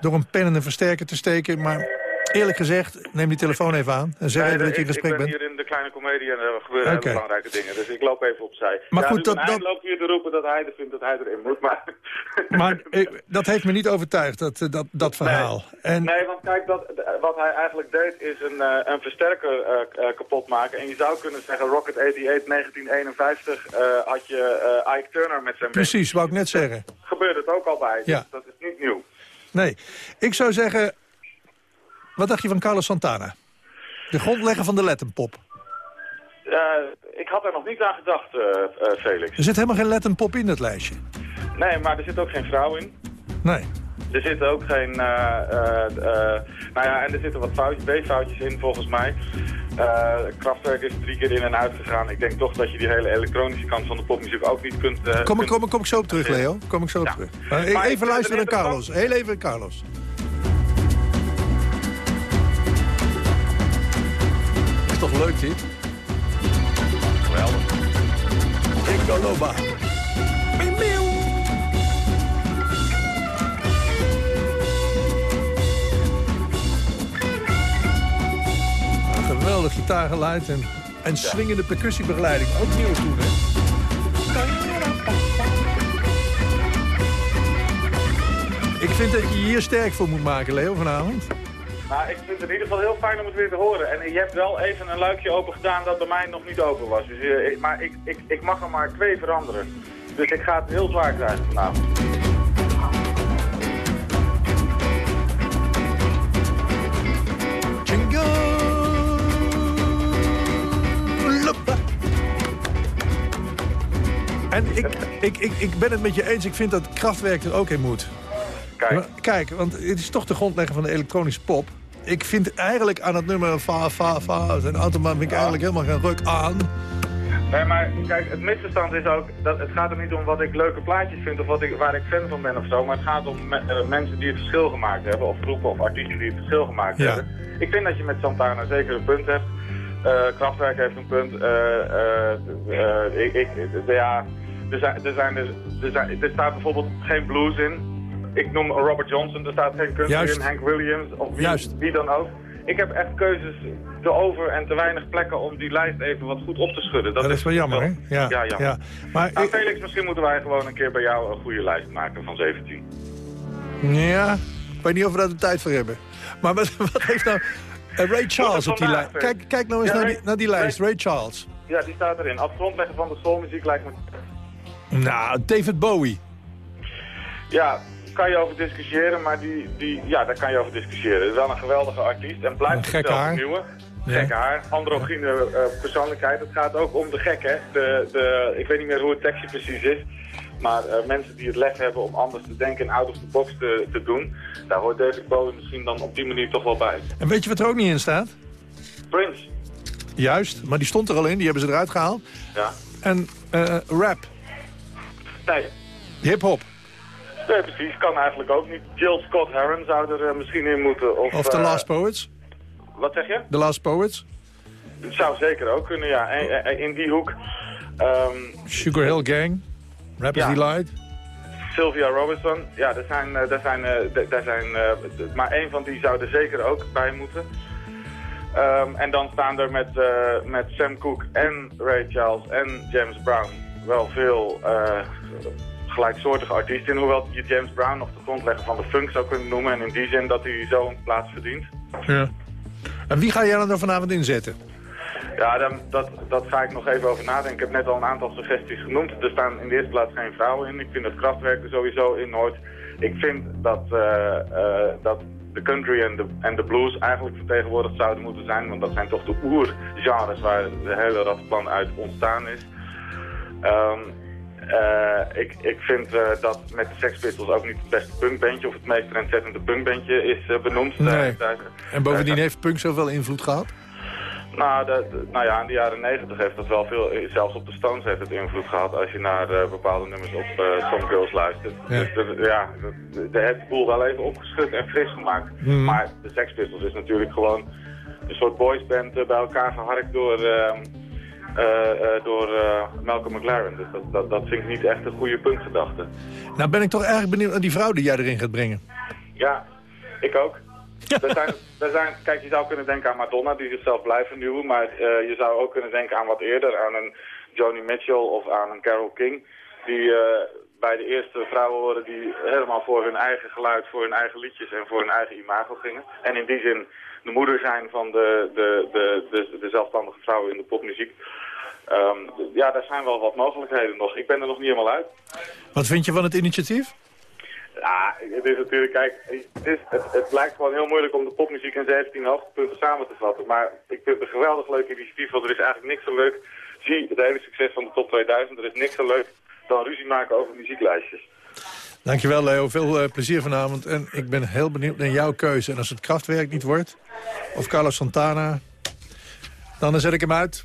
Door een pen en een versterker te steken. Maar eerlijk gezegd, neem die telefoon even aan. En zeg Nee, even dat je in ik, gesprek ik ben bent. hier in de kleine comedie en er gebeuren Oké. hele belangrijke dingen. Dus ik loop even opzij. Maar ja, goed, dat- hij dat- loopt hier te roepen dat hij er vindt dat hij erin moet. Maar Maar ik- dat heeft me niet overtuigd, dat, eh, dat, dat verhaal. En Nee, want kijk, dat, wat hij eigenlijk deed is een, eh, een versterker eh, eh, kapot maken. En je zou kunnen zeggen, Rocket 88 1951 eh, had je eh, Ike Turner met zijn precies, wou ik net zeggen. Gebeurde het ook al bij, dus Ja. dat is niet nieuw. Nee, ik zou zeggen... Wat dacht je van Carlos Santana? De grondlegger van de Lettenpop. Ik had er nog niet aan gedacht, eh, eh, Felix. Er zit helemaal geen Lettenpop in dat lijstje. Nee, maar er zit ook geen vrouw in. Nee. Er zitten ook geen... eh, nou ja, en er zitten wat foutjes, B-foutjes in volgens mij. Kraftwerk is drie keer in en uit gegaan. Ik denk toch dat je die hele elektronische kant van de popmuziek ook niet kunt... Kom, ik- kunt- kom, ik- kom ik zo op terug, Leo. Kom ik zo op terug. Even luisteren naar Carlos. Heel even Carlos. Leuk dit? Geweldig. Ringo Loba. Een geweldig gitaargeluid en, en swingende percussiebegeleiding. Ook nieuw toen, hè? Ik vind dat je je hier sterk voor moet maken, Leo, vanavond. Nou, ik vind het in ieder geval heel fijn om het weer te horen. En je hebt wel even een luikje open gedaan dat bij mij nog niet open was. Dus, eh, maar ik, ik, ik mag er maar twee veranderen. Dus ik ga het heel zwaar krijgen vanavond. En ik, ik, ik, ik ben het met je eens. Ik vind dat Kraftwerk er ook in moet. Kijk. Kijk, want het is toch de grondlegger van de elektronische pop. Ik vind eigenlijk aan het nummer fa, fa, fa... zijn autobaan vind ik eigenlijk helemaal geen ruk aan. Nee, maar kijk, het misverstand is ook, dat het gaat er niet om wat ik leuke plaatjes vind of wat ik, waar ik fan van ben of zo. Maar het gaat om me- eh, mensen die het verschil gemaakt hebben, of groepen of artiesten die het verschil gemaakt Ja. hebben. Ik vind dat je met Santana zeker een punt hebt. Eh, Kraftwerk heeft een punt. Eh, ik, ik, ja, er, zijn, er, zijn, er, er, zijn, er staat bijvoorbeeld geen blues in. Ik noem Robert Johnson, er staat geen Juist. in, Hank Williams of wie, Juist. wie dan ook. Ik heb echt keuzes te over en te weinig plekken om die lijst even wat goed op te schudden. Dat is wel jammer, hè? Ja, ja, jammer. ja. Maar Nou, Felix, misschien moeten wij gewoon een keer bij jou een goede lijst maken van 17. Ja, ik weet niet of we daar de tijd voor hebben. Maar wat, wat heeft nou... eh, Ray Charles op die vandaag, lijst. Kijk, kijk nou eens Ja, naar, die, naar die lijst. Ray Charles. Ja, die staat erin. Als grondlegger van de soulmuziek lijkt me... Nou, David Bowie. Ja, kan je over discussiëren, maar die, die, ja, daar kan je over discussiëren. Het is wel een geweldige artiest en blijft haar. vernieuwen. Ja. Gekke haar, androgyne eh, persoonlijkheid. Het gaat ook om de gek, hè. De, de, ik weet niet meer hoe het tekstje precies is. Maar eh, mensen die het lef hebben om anders te denken en out of the box te, te doen... daar hoort David Bowie misschien dan op die manier toch wel bij. En weet je wat er ook niet in staat? Prince, Juist, maar die stond er al in. Die hebben ze eruit gehaald. ja. En eh, rap, Nee, hip-hop. Nee, precies. Kan eigenlijk ook niet. Jill Scott Heron zou er eh, misschien in moeten. Of, Of The eh, Last Poets. Wat zeg je? The Last Poets. Het zou zeker ook kunnen, ja. En- en- in die hoek. Ehm, Sugar Hill Gang. Rapper's Ja. Delight. Sylvia Robinson. Ja, er zijn, eh, er zijn, eh, zijn eh, maar één van die zou er zeker ook bij moeten. Ehm, en dan staan er met, eh, met Sam Cooke en Ray Charles en James Brown wel veel eh, gelijksoortige artiesten in. Hoewel je James Brown nog de grondlegger van de funk zou kunnen noemen. En in die zin dat hij zo'n plaats verdient. Ja. En wie ga jij dan er vanavond inzetten? Ja, dan, dat, dat ga ik nog even over nadenken. Ik heb net al een aantal suggesties genoemd. Er staan in de eerste plaats geen vrouwen in. Ik vind dat krachtwerk er sowieso in hoort. Ik vind dat, eh, eh, dat de country en de, en de blues eigenlijk vertegenwoordigd zouden moeten zijn. Want dat zijn toch de oergenres waar de hele ratplan uit ontstaan is. Ehm, eh, ik, ik vind eh, dat met de Sex Pistols ook niet het beste punkbandje of het meest trendzettende punkbandje is uh, benoemd. Nee. en bovendien heeft punk zoveel invloed gehad? Nou, nou ja, in de jaren negentig heeft dat wel veel, zelfs op de Stones heeft het invloed gehad als je naar bepaalde nummers op uh, Some Girls luistert. Ja, dus de, ja de, de, het boel wel even opgeschud en fris gemaakt. Hmm. Maar de Sex Pistols is natuurlijk gewoon een soort boysband bij elkaar geharkt door... Ehm, uh, door uh, Malcolm McLaren. Dus dat, dat, dat vind ik niet echt een goede puntgedachte. Nou ben ik toch erg benieuwd naar die vrouw die jij erin gaat brengen. Ja, ik ook. er zijn, er zijn, kijk, je zou kunnen denken aan Madonna, die zichzelf blijft vernieuwen. Maar uh, je zou ook kunnen denken aan wat eerder, aan een Joni Mitchell of aan een Carole King. Die bij de eerste vrouwen horen die helemaal voor hun eigen geluid, voor hun eigen liedjes en voor hun eigen imago gingen. En in die zin de moeder zijn van de, de, de, de, de zelfstandige vrouwen in de popmuziek. Um, ja, daar zijn wel wat mogelijkheden nog. Ik ben er nog niet helemaal uit. Wat vind je van het initiatief? Ja, het is natuurlijk, kijk, het, is, het, het lijkt gewoon heel moeilijk om de popmuziek in 17 hoofdpunten samen te vatten. Maar ik vind het een geweldig leuk initiatief, want er is eigenlijk niks zo leuk. Zie het hele succes van de top 2000, er is niks zo leuk dan ruzie maken over muzieklijstjes. Dankjewel Leo, veel uh, plezier vanavond. En ik ben heel benieuwd naar jouw keuze. En als het krachtwerk niet wordt, of Carlos Santana, dan zet ik hem uit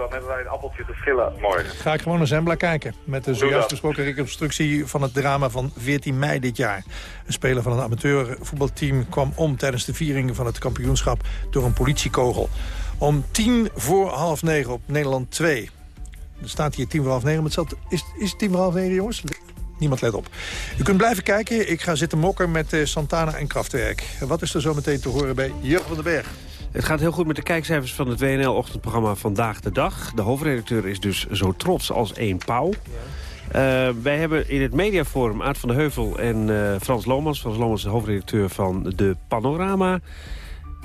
dan hebben wij een appeltje te schillen morgen. Ga ik gewoon naar Zembla kijken. Met de zojuist besproken reconstructie van het drama van 14 mei dit jaar. Een speler van een amateurvoetbalteam kwam om tijdens de viering van het kampioenschap door een politiekogel. Om tien voor half negen op Nederland 2. Er staat hier tien voor half negen, maar het is, is het tien voor half negen jongens? Niemand let op. U kunt blijven kijken. Ik ga zitten mokken met uh, Santana en Kraftwerk. Wat is er zo meteen te horen bij Jurgen van den Berg? Het gaat heel goed met de kijkcijfers van het WNL-ochtendprogramma Vandaag de Dag. De hoofdredacteur is dus zo trots als één pauw. Uh, wij hebben in het mediaforum Aad van de Heuvel en uh, Frans Lomans. Frans Lomans is de hoofdredacteur van de Panorama.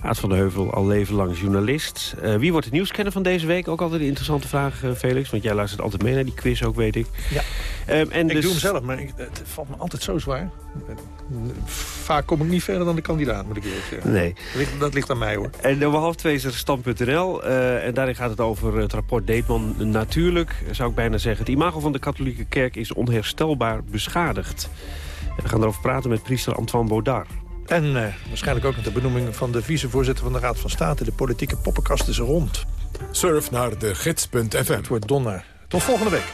Aad van de Heuvel, al leven lang journalist. Uh, wie wordt het nieuwskenner van deze week? Ook altijd een interessante vraag, uh, Felix. Want jij luistert altijd mee naar die quiz ook, weet ik. Ja, um, en ik dus... doe hem zelf, maar ik, het valt me altijd zo zwaar. Vaak kom ik niet verder dan de kandidaat, moet ik eerlijk zeggen. Nee. Dat ligt, dat ligt aan mij, hoor. En om half twee is er stand.nl. Uh, en daarin gaat het over het rapport Deetman. Natuurlijk, zou ik bijna zeggen. Het imago van de katholieke kerk is onherstelbaar beschadigd. En we gaan erover praten met priester Antoine Baudard. En uh, waarschijnlijk ook met de benoeming van de vicevoorzitter van de Raad van State. De politieke poppenkast is rond. Surf naar de gids.fm. Het wordt donder. Tot volgende week.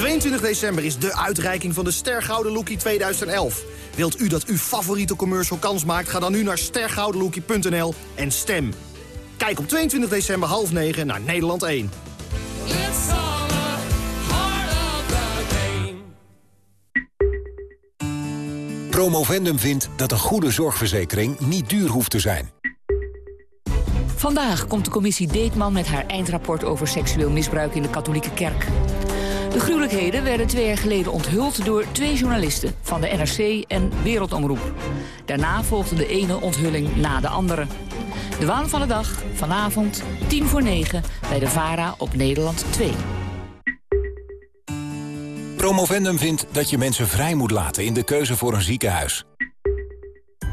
22 december is de uitreiking van de Stergouden Lookie 2011. Wilt u dat uw favoriete commercial kans maakt? Ga dan nu naar stergoudenlookie.nl en stem. Kijk op 22 december half 9 naar Nederland 1. Promovendum vindt dat een goede zorgverzekering niet duur hoeft te zijn. Vandaag komt de commissie Deetman met haar eindrapport over seksueel misbruik in de katholieke kerk. De gruwelijkheden werden twee jaar geleden onthuld door twee journalisten van de NRC en Wereldomroep. Daarna volgde de ene onthulling na de andere. De waan van de dag, vanavond, tien voor negen, bij de VARA op Nederland 2. Promovendum vindt dat je mensen vrij moet laten in de keuze voor een ziekenhuis.